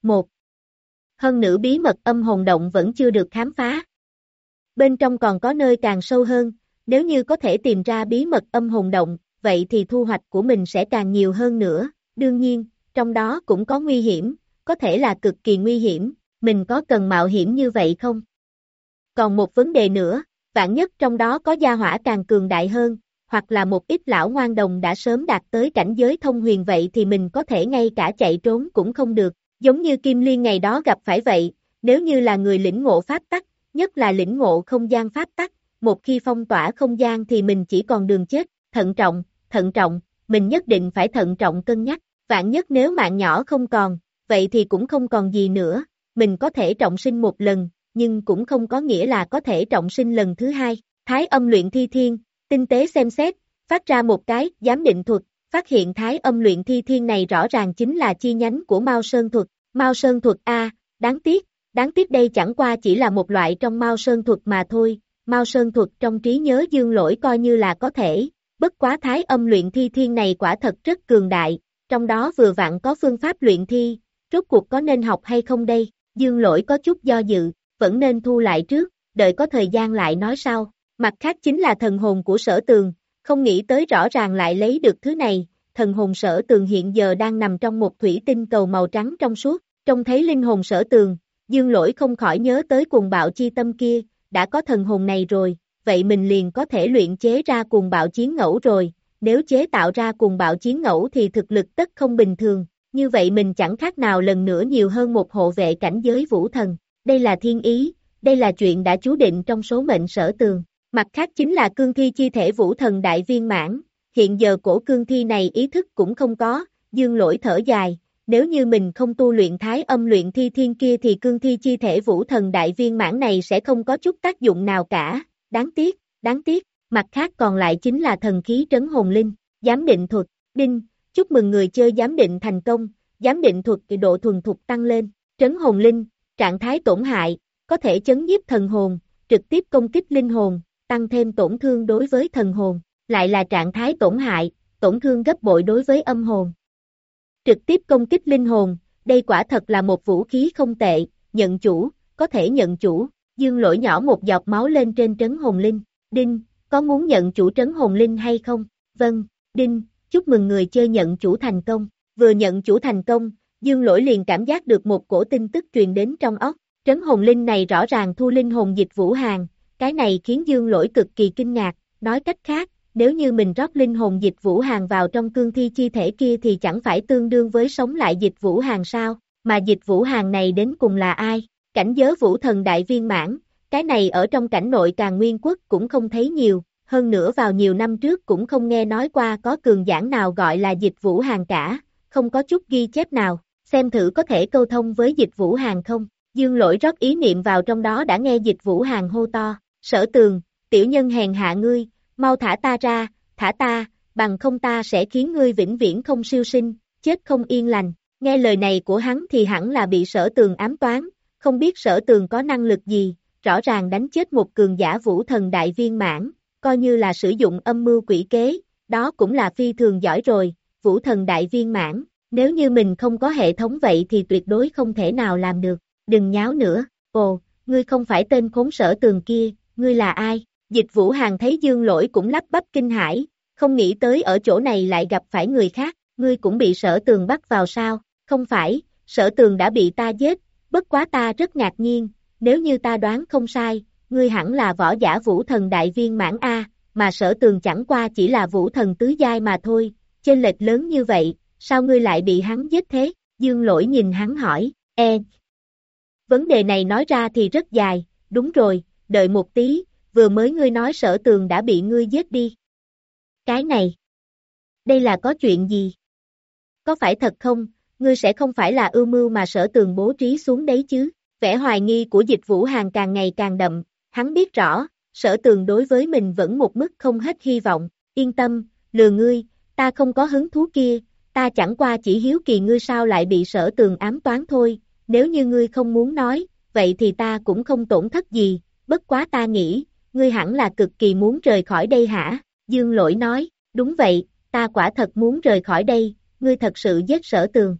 1. Hơn nữa bí mật âm hồn động vẫn chưa được khám phá. Bên trong còn có nơi càng sâu hơn, nếu như có thể tìm ra bí mật âm hồn động, vậy thì thu hoạch của mình sẽ càng nhiều hơn nữa, đương nhiên, trong đó cũng có nguy hiểm, có thể là cực kỳ nguy hiểm, mình có cần mạo hiểm như vậy không? Còn một vấn đề nữa, vạn nhất trong đó có gia hỏa càng cường đại hơn, hoặc là một ít lão ngoan đồng đã sớm đạt tới cảnh giới thông huyền vậy thì mình có thể ngay cả chạy trốn cũng không được, giống như Kim Liên ngày đó gặp phải vậy, nếu như là người lĩnh ngộ pháp tắc, nhất là lĩnh ngộ không gian pháp tắc, một khi phong tỏa không gian thì mình chỉ còn đường chết, thận trọng, thận trọng, mình nhất định phải thận trọng cân nhắc, vạn nhất nếu mạng nhỏ không còn, vậy thì cũng không còn gì nữa, mình có thể trọng sinh một lần, nhưng cũng không có nghĩa là có thể trọng sinh lần thứ hai. Thái âm luyện thi thiên, tinh tế xem xét, phát ra một cái giám định thuật, phát hiện thái âm luyện thi thiên này rõ ràng chính là chi nhánh của Mao Sơn thuật. Mao Sơn thuật A, đáng tiếc, đáng tiếc đây chẳng qua chỉ là một loại trong Mao Sơn thuật mà thôi. Mao Sơn thuật trong trí nhớ dương lỗi coi như là có thể, bất quá thái âm luyện thi thiên này quả thật rất cường đại, trong đó vừa vặn có phương pháp luyện thi, rốt cuộc có nên học hay không đây, dương lỗi có chút do dự, vẫn nên thu lại trước, đợi có thời gian lại nói sau, mặt khác chính là thần hồn của sở tường, không nghĩ tới rõ ràng lại lấy được thứ này, thần hồn sở tường hiện giờ đang nằm trong một thủy tinh cầu màu trắng trong suốt, trông thấy linh hồn sở tường, dương lỗi không khỏi nhớ tới cuồng bạo chi tâm kia, đã có thần hồn này rồi, vậy mình liền có thể luyện chế ra cuồng bạo chiến ngẫu rồi, nếu chế tạo ra cuồng bạo chiến ngẫu thì thực lực tất không bình thường, như vậy mình chẳng khác nào lần nữa nhiều hơn một hộ vệ cảnh giới vũ thần, đây là thiên ý, đây là chuyện đã chú định trong số mệnh sở tường. Mặt khác chính là cương thi chi thể vũ thần đại viên mãn, hiện giờ cổ cương thi này ý thức cũng không có, dương lỗi thở dài, nếu như mình không tu luyện thái âm luyện thi thiên kia thì cương thi chi thể vũ thần đại viên mãn này sẽ không có chút tác dụng nào cả, đáng tiếc, đáng tiếc, mặt khác còn lại chính là thần khí trấn hồn linh, giám định thuật, đinh, chúc mừng người chơi giám định thành công, giám định thuật độ thuần thục tăng lên, trấn hồn linh, trạng thái tổn hại, có thể chấn nhiếp thần hồn, trực tiếp công kích linh hồn, tăng thêm tổn thương đối với thần hồn, lại là trạng thái tổn hại, tổn thương gấp bội đối với âm hồn. Trực tiếp công kích linh hồn, đây quả thật là một vũ khí không tệ, nhận chủ, có thể nhận chủ, dương lỗi nhỏ một giọt máu lên trên trấn hồn linh, đinh, có muốn nhận chủ trấn hồn linh hay không? Vâng, đinh, chúc mừng người chơi nhận chủ thành công, vừa nhận chủ thành công, dương lỗi liền cảm giác được một cổ tin tức truyền đến trong óc, trấn hồn linh này rõ ràng thu linh hồn dịch vũ hàng, cái này khiến dương lỗi cực kỳ kinh ngạc, nói cách khác, nếu như mình rót linh hồn dịch vũ hàng vào trong cương thi chi thể kia thì chẳng phải tương đương với sống lại dịch vũ hàng sao, mà dịch vũ hàng này đến cùng là ai? Cảnh giới vũ thần đại viên mãn, cái này ở trong cảnh nội càng nguyên quốc cũng không thấy nhiều, hơn nữa vào nhiều năm trước cũng không nghe nói qua có cường giảng nào gọi là dịch vũ hàng cả, không có chút ghi chép nào, xem thử có thể câu thông với dịch vũ hàng không. Dương lỗi rót ý niệm vào trong đó đã nghe dịch vũ hàng hô to, sở tường, tiểu nhân hèn hạ ngươi, mau thả ta ra, thả ta, bằng không ta sẽ khiến ngươi vĩnh viễn không siêu sinh, chết không yên lành. Nghe lời này của hắn thì hẳn là bị sở tường ám toán, không biết sở tường có năng lực gì, rõ ràng đánh chết một cường giả vũ thần đại viên mãn, coi như là sử dụng âm mưu quỷ kế, đó cũng là phi thường giỏi rồi, vũ thần đại viên mãn, nếu như mình không có hệ thống vậy thì tuyệt đối không thể nào làm được, đừng nháo nữa, ồ, ngươi không phải tên khốn sở tường kia, ngươi là ai? Dịch Vũ Hàng thấy Dương Lỗi cũng lắp bắp kinh hãi, không nghĩ tới ở chỗ này lại gặp phải người khác, ngươi cũng bị sở tường bắt vào sao, không phải, sở tường đã bị ta giết, bất quá ta rất ngạc nhiên, nếu như ta đoán không sai, ngươi hẳn là võ giả vũ thần đại viên mãn A, mà sở tường chẳng qua chỉ là vũ thần tứ giai mà thôi, trên lệch lớn như vậy, sao ngươi lại bị hắn giết thế, dương lỗi nhìn hắn hỏi, e. Vấn đề này nói ra thì rất dài, đúng rồi, đợi một tí, vừa mới ngươi nói sở tường đã bị ngươi giết đi. Cái này, đây là có chuyện gì? Có phải thật không, ngươi sẽ không phải là ưu mưu mà sở tường bố trí xuống đấy chứ? Vẻ hoài nghi của dịch vũ hàng càng ngày càng đậm, hắn biết rõ, sở tường đối với mình vẫn một mức không hết hy vọng, yên tâm, lừa ngươi, ta không có hứng thú kia, ta chẳng qua chỉ hiếu kỳ ngươi sao lại bị sở tường ám toán thôi, nếu như ngươi không muốn nói, vậy thì ta cũng không tổn thất gì, bất quá ta nghĩ, ngươi hẳn là cực kỳ muốn rời khỏi đây hả? Dương lỗi nói, đúng vậy, ta quả thật muốn rời khỏi đây, ngươi thật sự giết sở tường.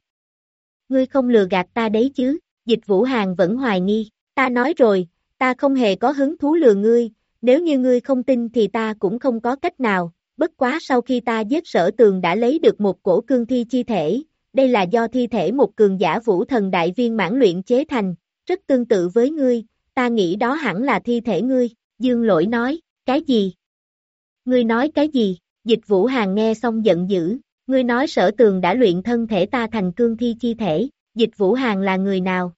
Ngươi không lừa gạt ta đấy chứ, dịch vũ hàng vẫn hoài nghi, ta nói rồi, ta không hề có hứng thú lừa ngươi, nếu như ngươi không tin thì ta cũng không có cách nào, bất quá sau khi ta giết sở tường đã lấy được một cổ cương thi chi thể, đây là do thi thể một cường giả vũ thần đại viên mãn luyện chế thành, rất tương tự với ngươi, ta nghĩ đó hẳn là thi thể ngươi. Dương lỗi nói, cái gì? Ngươi nói cái gì? Dịch vũ hàng nghe xong giận dữ, ngươi nói sở tường đã luyện thân thể ta thành cương thi chi thể, dịch vũ hàng là người nào?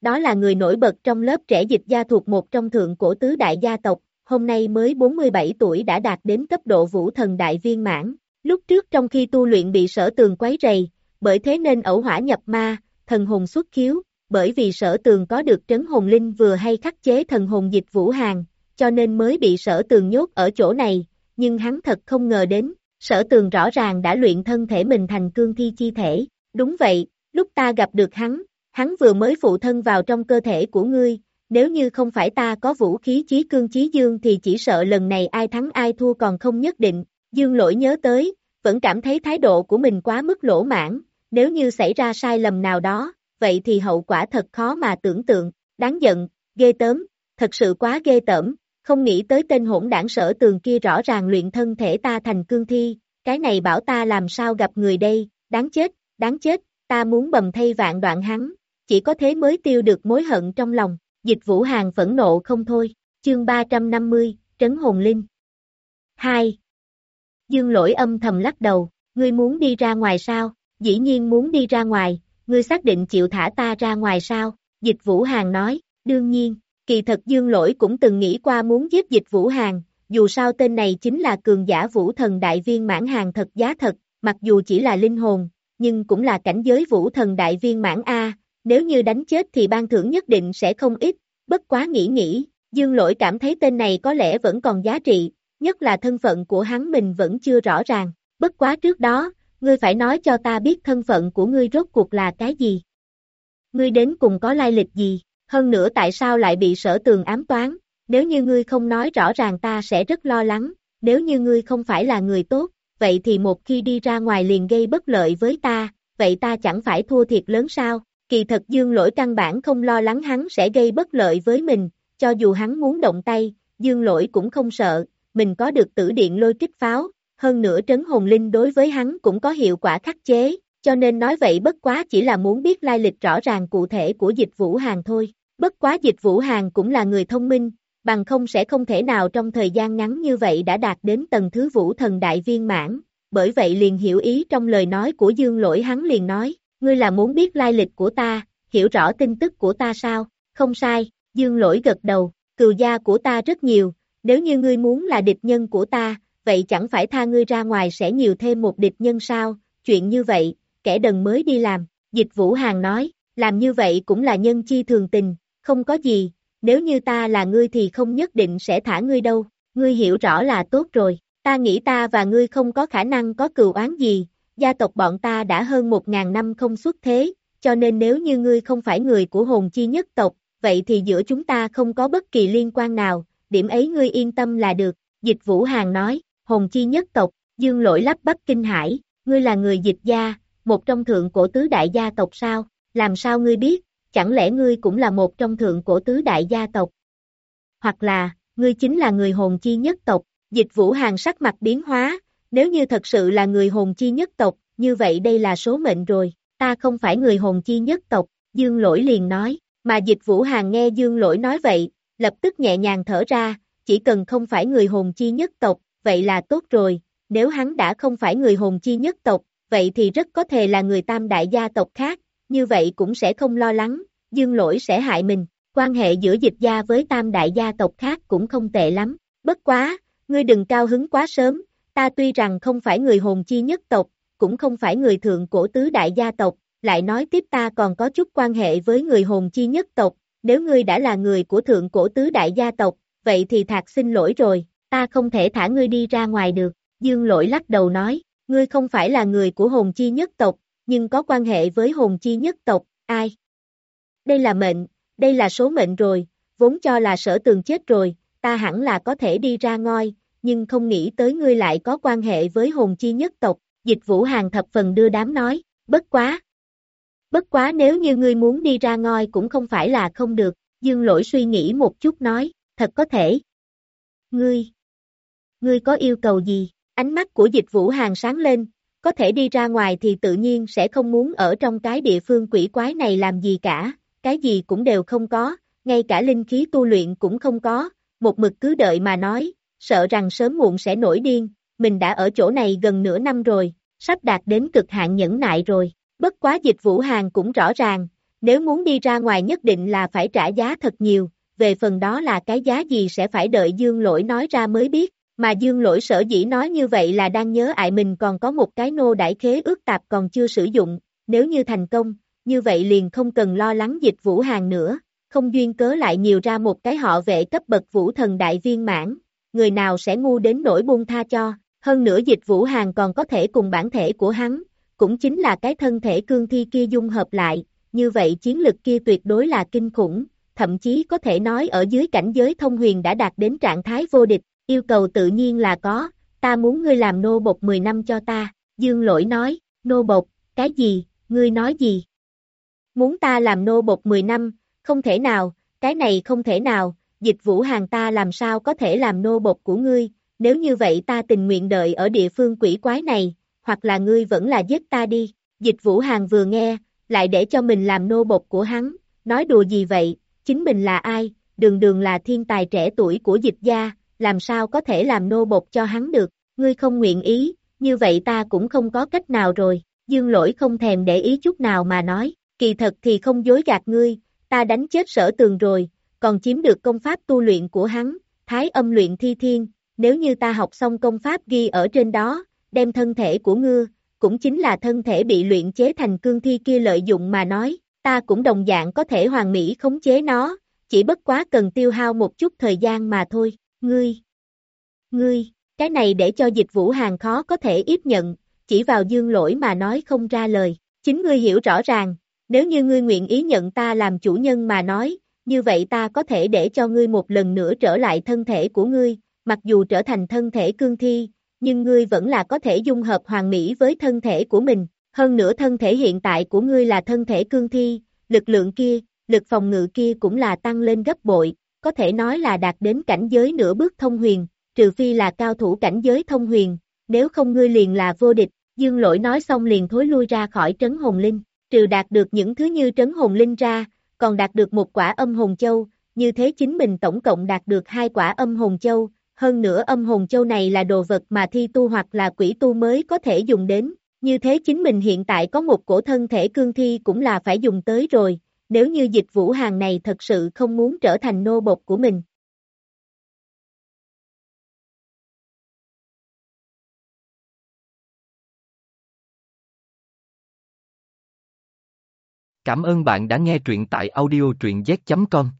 Đó là người nổi bật trong lớp trẻ dịch gia thuộc một trong thượng cổ tứ đại gia tộc, hôm nay mới 47 tuổi đã đạt đến cấp độ vũ thần đại viên mãn. Lúc trước trong khi tu luyện bị sở tường quấy rầy, bởi thế nên ẩu hỏa nhập ma, thần hồn xuất khiếu, bởi vì sở tường có được trấn hồn linh vừa hay khắc chế thần hồn dịch vũ hàng, cho nên mới bị sở tường nhốt ở chỗ này, nhưng hắn thật không ngờ đến, sở tường rõ ràng đã luyện thân thể mình thành cương thi chi thể, đúng vậy, lúc ta gặp được hắn, hắn vừa mới phụ thân vào trong cơ thể của ngươi, nếu như không phải ta có vũ khí chí cương chí dương thì chỉ sợ lần này ai thắng ai thua còn không nhất định, dương lỗi nhớ tới, vẫn cảm thấy thái độ của mình quá mức lỗ mãn, nếu như xảy ra sai lầm nào đó, vậy thì hậu quả thật khó mà tưởng tượng, đáng giận, ghê tớm, thật sự quá ghê tởm, không nghĩ tới tên hỗn đảng sở tường kia rõ ràng luyện thân thể ta thành cương thi, cái này bảo ta làm sao gặp người đây, đáng chết, đáng chết, ta muốn bầm thay vạn đoạn hắn, chỉ có thế mới tiêu được mối hận trong lòng, dịch vũ hàng phẫn nộ không thôi, chương 350, Trấn Hồn Linh. 2. Dương lỗi âm thầm lắc đầu, ngươi muốn đi ra ngoài sao, dĩ nhiên muốn đi ra ngoài, ngươi xác định chịu thả ta ra ngoài sao, dịch vũ hàng nói, đương nhiên, kỳ thật dương lỗi cũng từng nghĩ qua muốn giết dịch vũ hàng, dù sao tên này chính là cường giả vũ thần đại viên mãn hàng thật giá thật, mặc dù chỉ là linh hồn, nhưng cũng là cảnh giới vũ thần đại viên mãn A, nếu như đánh chết thì ban thưởng nhất định sẽ không ít, bất quá nghĩ nghĩ, dương lỗi cảm thấy tên này có lẽ vẫn còn giá trị, nhất là thân phận của hắn mình vẫn chưa rõ ràng, bất quá trước đó, ngươi phải nói cho ta biết thân phận của ngươi rốt cuộc là cái gì. Ngươi đến cùng có lai lịch gì, hơn nữa tại sao lại bị sở tường ám toán, nếu như ngươi không nói rõ ràng ta sẽ rất lo lắng, nếu như ngươi không phải là người tốt, vậy thì một khi đi ra ngoài liền gây bất lợi với ta, vậy ta chẳng phải thua thiệt lớn sao, kỳ thật dương lỗi căn bản không lo lắng hắn sẽ gây bất lợi với mình, cho dù hắn muốn động tay, dương lỗi cũng không sợ, mình có được tử điện lôi kích pháo, hơn nữa trấn hồn linh đối với hắn cũng có hiệu quả khắc chế, cho nên nói vậy bất quá chỉ là muốn biết lai lịch rõ ràng cụ thể của dịch vũ hàng thôi. Bất quá dịch vũ hàng cũng là người thông minh, bằng không sẽ không thể nào trong thời gian ngắn như vậy đã đạt đến tầng thứ vũ thần đại viên mãn, bởi vậy liền hiểu ý trong lời nói của dương lỗi hắn liền nói, ngươi là muốn biết lai lịch của ta, hiểu rõ tin tức của ta sao, không sai, dương lỗi gật đầu, cừu gia của ta rất nhiều, nếu như ngươi muốn là địch nhân của ta, vậy chẳng phải tha ngươi ra ngoài sẽ nhiều thêm một địch nhân sao, chuyện như vậy, kẻ đần mới đi làm, dịch vũ hàng nói, làm như vậy cũng là nhân chi thường tình, không có gì, nếu như ta là ngươi thì không nhất định sẽ thả ngươi đâu, ngươi hiểu rõ là tốt rồi, ta nghĩ ta và ngươi không có khả năng có cừu oán gì, gia tộc bọn ta đã hơn một ngàn năm không xuất thế, cho nên nếu như ngươi không phải người của hồn chi nhất tộc, vậy thì giữa chúng ta không có bất kỳ liên quan nào, điểm ấy ngươi yên tâm là được, dịch vũ hàng nói, hồn chi nhất tộc, dương lỗi lắp bắp kinh hải, ngươi là người dịch gia, một trong thượng cổ tứ đại gia tộc sao, làm sao ngươi biết, chẳng lẽ ngươi cũng là một trong thượng cổ tứ đại gia tộc? Hoặc là, ngươi chính là người hồn chi nhất tộc, dịch vũ hàng sắc mặt biến hóa, nếu như thật sự là người hồn chi nhất tộc, như vậy đây là số mệnh rồi, ta không phải người hồn chi nhất tộc, dương lỗi liền nói, mà dịch vũ hàng nghe dương lỗi nói vậy, lập tức nhẹ nhàng thở ra, chỉ cần không phải người hồn chi nhất tộc, vậy là tốt rồi, nếu hắn đã không phải người hồn chi nhất tộc, vậy thì rất có thể là người tam đại gia tộc khác, như vậy cũng sẽ không lo lắng, dương lỗi sẽ hại mình, quan hệ giữa dịch gia với tam đại gia tộc khác cũng không tệ lắm, bất quá, ngươi đừng cao hứng quá sớm, ta tuy rằng không phải người hồn chi nhất tộc, cũng không phải người thượng cổ tứ đại gia tộc, lại nói tiếp ta còn có chút quan hệ với người hồn chi nhất tộc, nếu ngươi đã là người của thượng cổ tứ đại gia tộc, vậy thì thạc xin lỗi rồi, ta không thể thả ngươi đi ra ngoài được, dương lỗi lắc đầu nói, ngươi không phải là người của hồn chi nhất tộc, nhưng có quan hệ với hồn chi nhất tộc, ai? Đây là mệnh, đây là số mệnh rồi, vốn cho là sở tường chết rồi, ta hẳn là có thể đi ra ngôi, nhưng không nghĩ tới ngươi lại có quan hệ với hồn chi nhất tộc, dịch vũ hàng thập phần đưa đám nói, bất quá. Bất quá nếu như ngươi muốn đi ra ngôi cũng không phải là không được, dương lỗi suy nghĩ một chút nói, thật có thể. Ngươi, ngươi có yêu cầu gì? Ánh mắt của dịch vũ hàng sáng lên, có thể đi ra ngoài thì tự nhiên sẽ không muốn ở trong cái địa phương quỷ quái này làm gì cả, cái gì cũng đều không có, ngay cả linh khí tu luyện cũng không có, một mực cứ đợi mà nói, sợ rằng sớm muộn sẽ nổi điên, mình đã ở chỗ này gần nửa năm rồi, sắp đạt đến cực hạn nhẫn nại rồi, bất quá dịch vũ hàng cũng rõ ràng, nếu muốn đi ra ngoài nhất định là phải trả giá thật nhiều, về phần đó là cái giá gì sẽ phải đợi dương lỗi nói ra mới biết, mà dương lỗi sở dĩ nói như vậy là đang nhớ ại mình còn có một cái nô đại khế ước tạp còn chưa sử dụng, nếu như thành công, như vậy liền không cần lo lắng dịch vũ hàng nữa, không duyên cớ lại nhiều ra một cái họ vệ cấp bậc vũ thần đại viên mãn, người nào sẽ ngu đến nỗi buông tha cho, hơn nữa dịch vũ hàng còn có thể cùng bản thể của hắn, cũng chính là cái thân thể cương thi kia dung hợp lại, như vậy chiến lực kia tuyệt đối là kinh khủng, thậm chí có thể nói ở dưới cảnh giới thông huyền đã đạt đến trạng thái vô địch, yêu cầu tự nhiên là có, ta muốn ngươi làm nô bộc 10 năm cho ta, dương lỗi nói, nô bộc, cái gì, ngươi nói gì? Muốn ta làm nô bộc 10 năm, không thể nào, cái này không thể nào, dịch vũ hàng ta làm sao có thể làm nô bộc của ngươi, nếu như vậy ta tình nguyện đợi ở địa phương quỷ quái này, hoặc là ngươi vẫn là giết ta đi, dịch vũ hàng vừa nghe, lại để cho mình làm nô bộc của hắn, nói đùa gì vậy, chính mình là ai, đường đường là thiên tài trẻ tuổi của dịch gia, làm sao có thể làm nô bộc cho hắn được, ngươi không nguyện ý, như vậy ta cũng không có cách nào rồi, dương lỗi không thèm để ý chút nào mà nói, kỳ thật thì không dối gạt ngươi, ta đánh chết sở tường rồi, còn chiếm được công pháp tu luyện của hắn, thái âm luyện thi thiên, nếu như ta học xong công pháp ghi ở trên đó, đem thân thể của ngư, cũng chính là thân thể bị luyện chế thành cương thi kia lợi dụng mà nói, ta cũng đồng dạng có thể hoàn mỹ khống chế nó, chỉ bất quá cần tiêu hao một chút thời gian mà thôi, ngươi, ngươi, cái này để cho dịch vũ hàng khó có thể tiếp nhận, chỉ vào dương lỗi mà nói không ra lời, chính ngươi hiểu rõ ràng, nếu như ngươi nguyện ý nhận ta làm chủ nhân mà nói, như vậy ta có thể để cho ngươi một lần nữa trở lại thân thể của ngươi, mặc dù trở thành thân thể cương thi, nhưng ngươi vẫn là có thể dung hợp hoàn mỹ với thân thể của mình, hơn nữa thân thể hiện tại của ngươi là thân thể cương thi, lực lượng kia, lực phòng ngự kia cũng là tăng lên gấp bội, có thể nói là đạt đến cảnh giới nửa bước thông huyền, trừ phi là cao thủ cảnh giới thông huyền, nếu không ngươi liền là vô địch, dương lỗi nói xong liền thối lui ra khỏi trấn hồn linh, trừ đạt được những thứ như trấn hồn linh ra, còn đạt được một quả âm hồn châu, như thế chính mình tổng cộng đạt được hai quả âm hồn châu, hơn nữa âm hồn châu này là đồ vật mà thi tu hoặc là quỷ tu mới có thể dùng đến, như thế chính mình hiện tại có một cổ thân thể cương thi cũng là phải dùng tới rồi, nếu như dịch vũ hàng này thật sự không muốn trở thành nô bộc của mình. Cảm ơn bạn đã nghe truyện tại audiotruyenz.com.